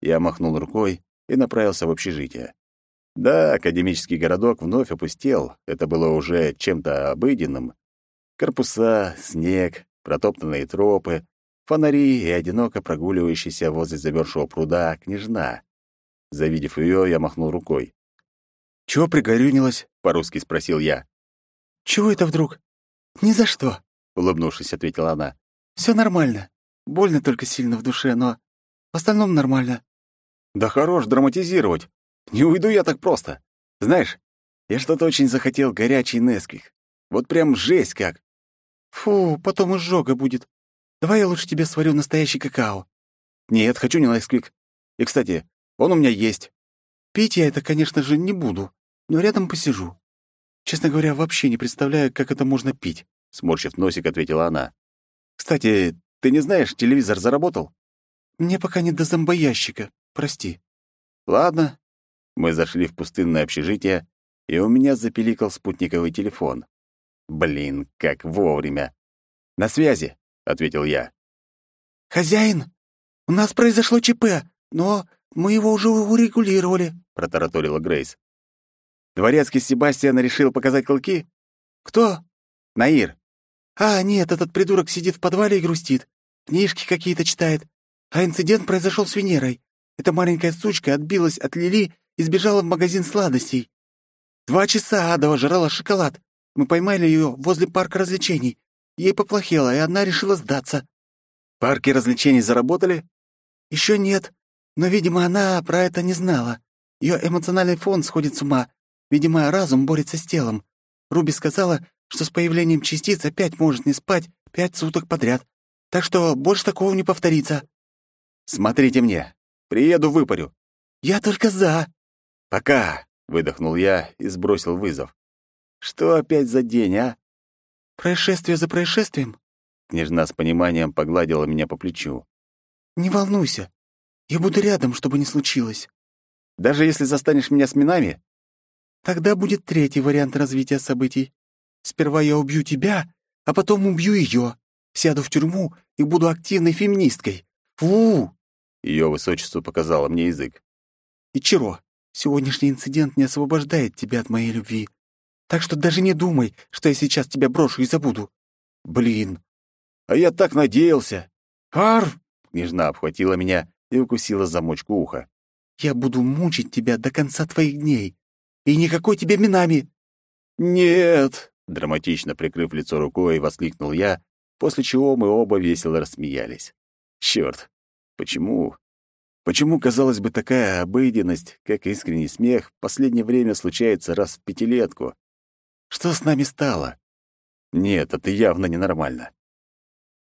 Я махнул рукой и направился в общежитие. Да, академический городок вновь опустел, это было уже чем-то обыденным. Корпуса, снег, протоптанные тропы, фонари и одиноко прогуливающаяся возле замерзшего пруда княжна. Завидев ее, я махнул рукой. «Чего пригорюнилась?» — по-русски спросил я. «Чего это вдруг?» «Ни за что», — улыбнувшись, ответила она. «Все нормально. Больно только сильно в душе, но в остальном нормально». «Да хорош драматизировать. Не уйду я так просто. Знаешь, я что-то очень захотел горячий Несквик. Вот прям жесть как». «Фу, потом изжога будет. Давай я лучше тебе сварю настоящий какао». «Нет, хочу не Несквик. И, кстати, он у меня есть». «Пить я это, конечно же, не буду но рядом посижу. Честно говоря, вообще не представляю, как это можно пить», — сморщив носик, ответила она. «Кстати, ты не знаешь, телевизор заработал?» Мне пока не до зомбоящика. Прости». «Ладно». Мы зашли в пустынное общежитие, и у меня запеликал спутниковый телефон. Блин, как вовремя. «На связи», — ответил я. «Хозяин, у нас произошло ЧП, но мы его уже урегулировали», — протараторила Грейс. «Дворецкий Себастьян решил показать клыки?» «Кто?» «Наир». «А, нет, этот придурок сидит в подвале и грустит. Книжки какие-то читает. А инцидент произошел с Венерой. Эта маленькая сучка отбилась от Лили и сбежала в магазин сладостей. Два часа Адова жрала шоколад. Мы поймали ее возле парка развлечений. Ей поплохело, и она решила сдаться. Парки развлечений заработали? Еще нет. Но, видимо, она про это не знала. Ее эмоциональный фон сходит с ума. Видимо, разум борется с телом. Руби сказала, что с появлением частиц опять может не спать пять суток подряд. Так что больше такого не повторится. Смотрите мне. Приеду, выпарю. Я только за. Пока, выдохнул я и сбросил вызов. Что опять за день, а? Происшествие за происшествием? Княжна с пониманием погладила меня по плечу. Не волнуйся. Я буду рядом, чтобы не случилось. Даже если застанешь меня с минами? Тогда будет третий вариант развития событий. Сперва я убью тебя, а потом убью ее. Сяду в тюрьму и буду активной феминисткой. Фу! Ее высочество показало мне язык. «Ичиро, сегодняшний инцидент не освобождает тебя от моей любви. Так что даже не думай, что я сейчас тебя брошу и забуду». «Блин, а я так надеялся!» «Арв!» — княжна обхватила меня и укусила замочку уха. «Я буду мучить тебя до конца твоих дней. И никакой тебе минами!» «Нет!» — драматично прикрыв лицо рукой, воскликнул я, после чего мы оба весело рассмеялись. «Чёрт, Почему? Почему, казалось бы, такая обыденность, как искренний смех, в последнее время случается раз в пятилетку? Что с нами стало? Нет, это явно ненормально.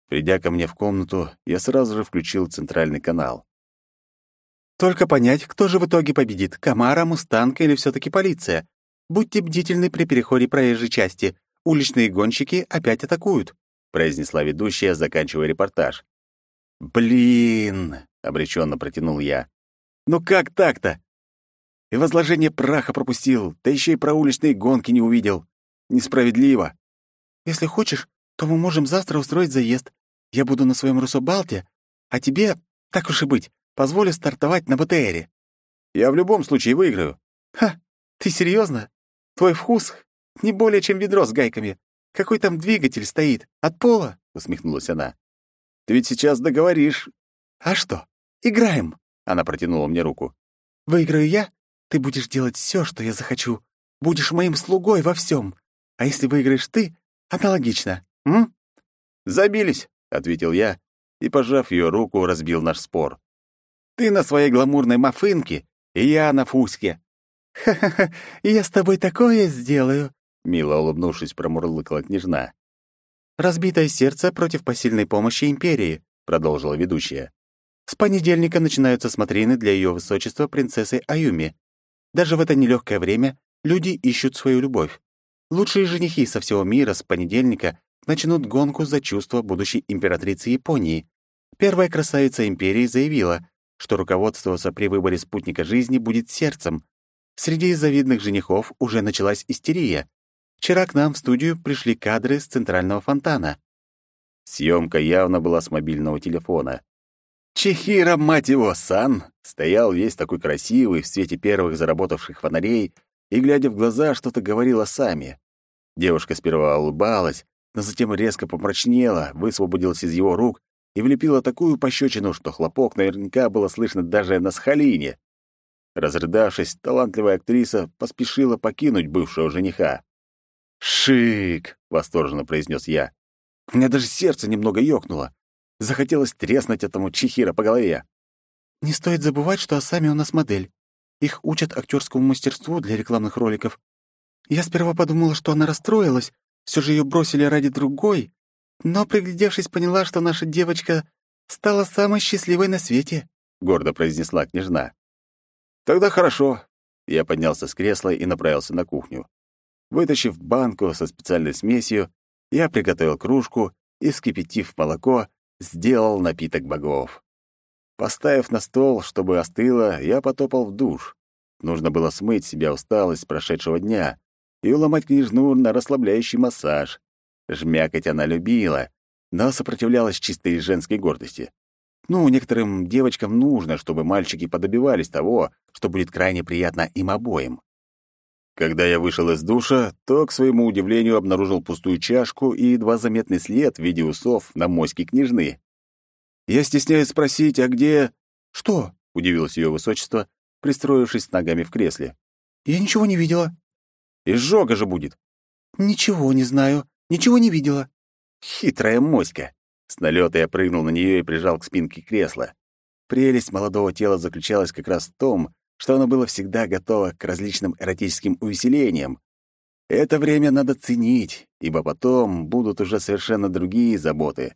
Придя ко мне в комнату, я сразу же включил центральный канал. Только понять, кто же в итоге победит, Камара, Мустанг или все таки полиция. Будьте бдительны при переходе проезжей части. Уличные гонщики опять атакуют», — произнесла ведущая, заканчивая репортаж. «Блин!» — обреченно протянул я. «Ну как так-то? И возложение праха пропустил, да еще и про уличные гонки не увидел. Несправедливо». «Если хочешь, то мы можем завтра устроить заезд. Я буду на своем Русобалте, а тебе, так уж и быть, позволю стартовать на БТРе». «Я в любом случае выиграю». «Ха, ты серьезно? Твой вкус не более чем ведро с гайками. Какой там двигатель стоит? От пола?» — усмехнулась она. Ты ведь сейчас договоришь. А что? Играем. Она протянула мне руку. Выиграю я, ты будешь делать все, что я захочу. Будешь моим слугой во всем. А если выиграешь ты, аналогично. М? Забились, ответил я и, пожав ее руку, разбил наш спор. Ты на своей гламурной мафынке, и я на фуське. Ха-ха-ха, я с тобой такое сделаю, мило улыбнувшись, промурлыкала княжна. «Разбитое сердце против посильной помощи империи», — продолжила ведущая. «С понедельника начинаются смотрины для ее высочества принцессы Аюми. Даже в это нелегкое время люди ищут свою любовь. Лучшие женихи со всего мира с понедельника начнут гонку за чувства будущей императрицы Японии. Первая красавица империи заявила, что руководствоваться при выборе спутника жизни будет сердцем. Среди завидных женихов уже началась истерия. Вчера к нам в студию пришли кадры с центрального фонтана. Съемка явно была с мобильного телефона. Чехира, мать его, сан, стоял весь такой красивый в свете первых заработавших фонарей и, глядя в глаза, что-то говорила сами. Девушка сперва улыбалась, но затем резко помрачнела, высвободилась из его рук и влепила такую пощечину, что хлопок наверняка было слышно даже на схалине. Разрыдавшись, талантливая актриса поспешила покинуть бывшего жениха. «Шик!» — восторженно произнес я. У меня даже сердце немного ёкнуло. Захотелось треснуть этому Чехира по голове. «Не стоит забывать, что Асами у нас модель. Их учат актерскому мастерству для рекламных роликов. Я сперва подумала, что она расстроилась, все же ее бросили ради другой, но, приглядевшись, поняла, что наша девочка стала самой счастливой на свете», — гордо произнесла княжна. «Тогда хорошо». Я поднялся с кресла и направился на кухню. Вытащив банку со специальной смесью, я приготовил кружку и, вскипятив молоко, сделал напиток богов. Поставив на стол, чтобы остыло, я потопал в душ. Нужно было смыть себя усталость прошедшего дня и уломать княжну на расслабляющий массаж. Жмякать она любила, но сопротивлялась чистой женской гордости. Ну, некоторым девочкам нужно, чтобы мальчики подобивались того, что будет крайне приятно им обоим. Когда я вышел из душа, то, к своему удивлению, обнаружил пустую чашку и едва заметный след в виде усов на моське княжны. Я стесняюсь спросить, а где... «Что?» — удивилось ее высочество, пристроившись с ногами в кресле. «Я ничего не видела». «Изжога же будет». «Ничего не знаю. Ничего не видела». Хитрая моська. С налета я прыгнул на нее и прижал к спинке кресла. Прелесть молодого тела заключалась как раз в том, что оно было всегда готово к различным эротическим увеселениям. Это время надо ценить, ибо потом будут уже совершенно другие заботы,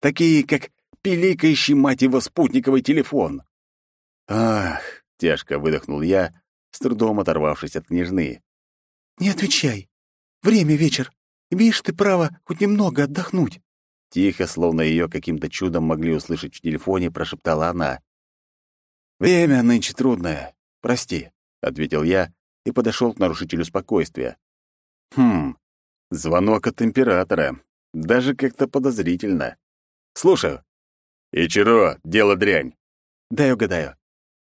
такие как пиликающий, мать его, спутниковый телефон. «Ах!» — тяжко выдохнул я, с трудом оторвавшись от княжны. «Не отвечай. Время вечер. Имеешь ты право хоть немного отдохнуть». Тихо, словно ее каким-то чудом могли услышать в телефоне, прошептала она. «Время нынче трудное. Прости», — ответил я и подошел к нарушителю спокойствия. «Хм, звонок от императора. Даже как-то подозрительно. Слушаю». «Ичиро, дело дрянь». «Дай угадаю.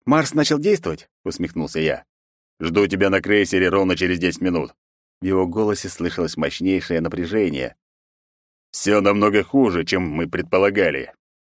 Марс начал действовать?» — усмехнулся я. «Жду тебя на крейсере ровно через десять минут». В его голосе слышалось мощнейшее напряжение. «Все намного хуже, чем мы предполагали.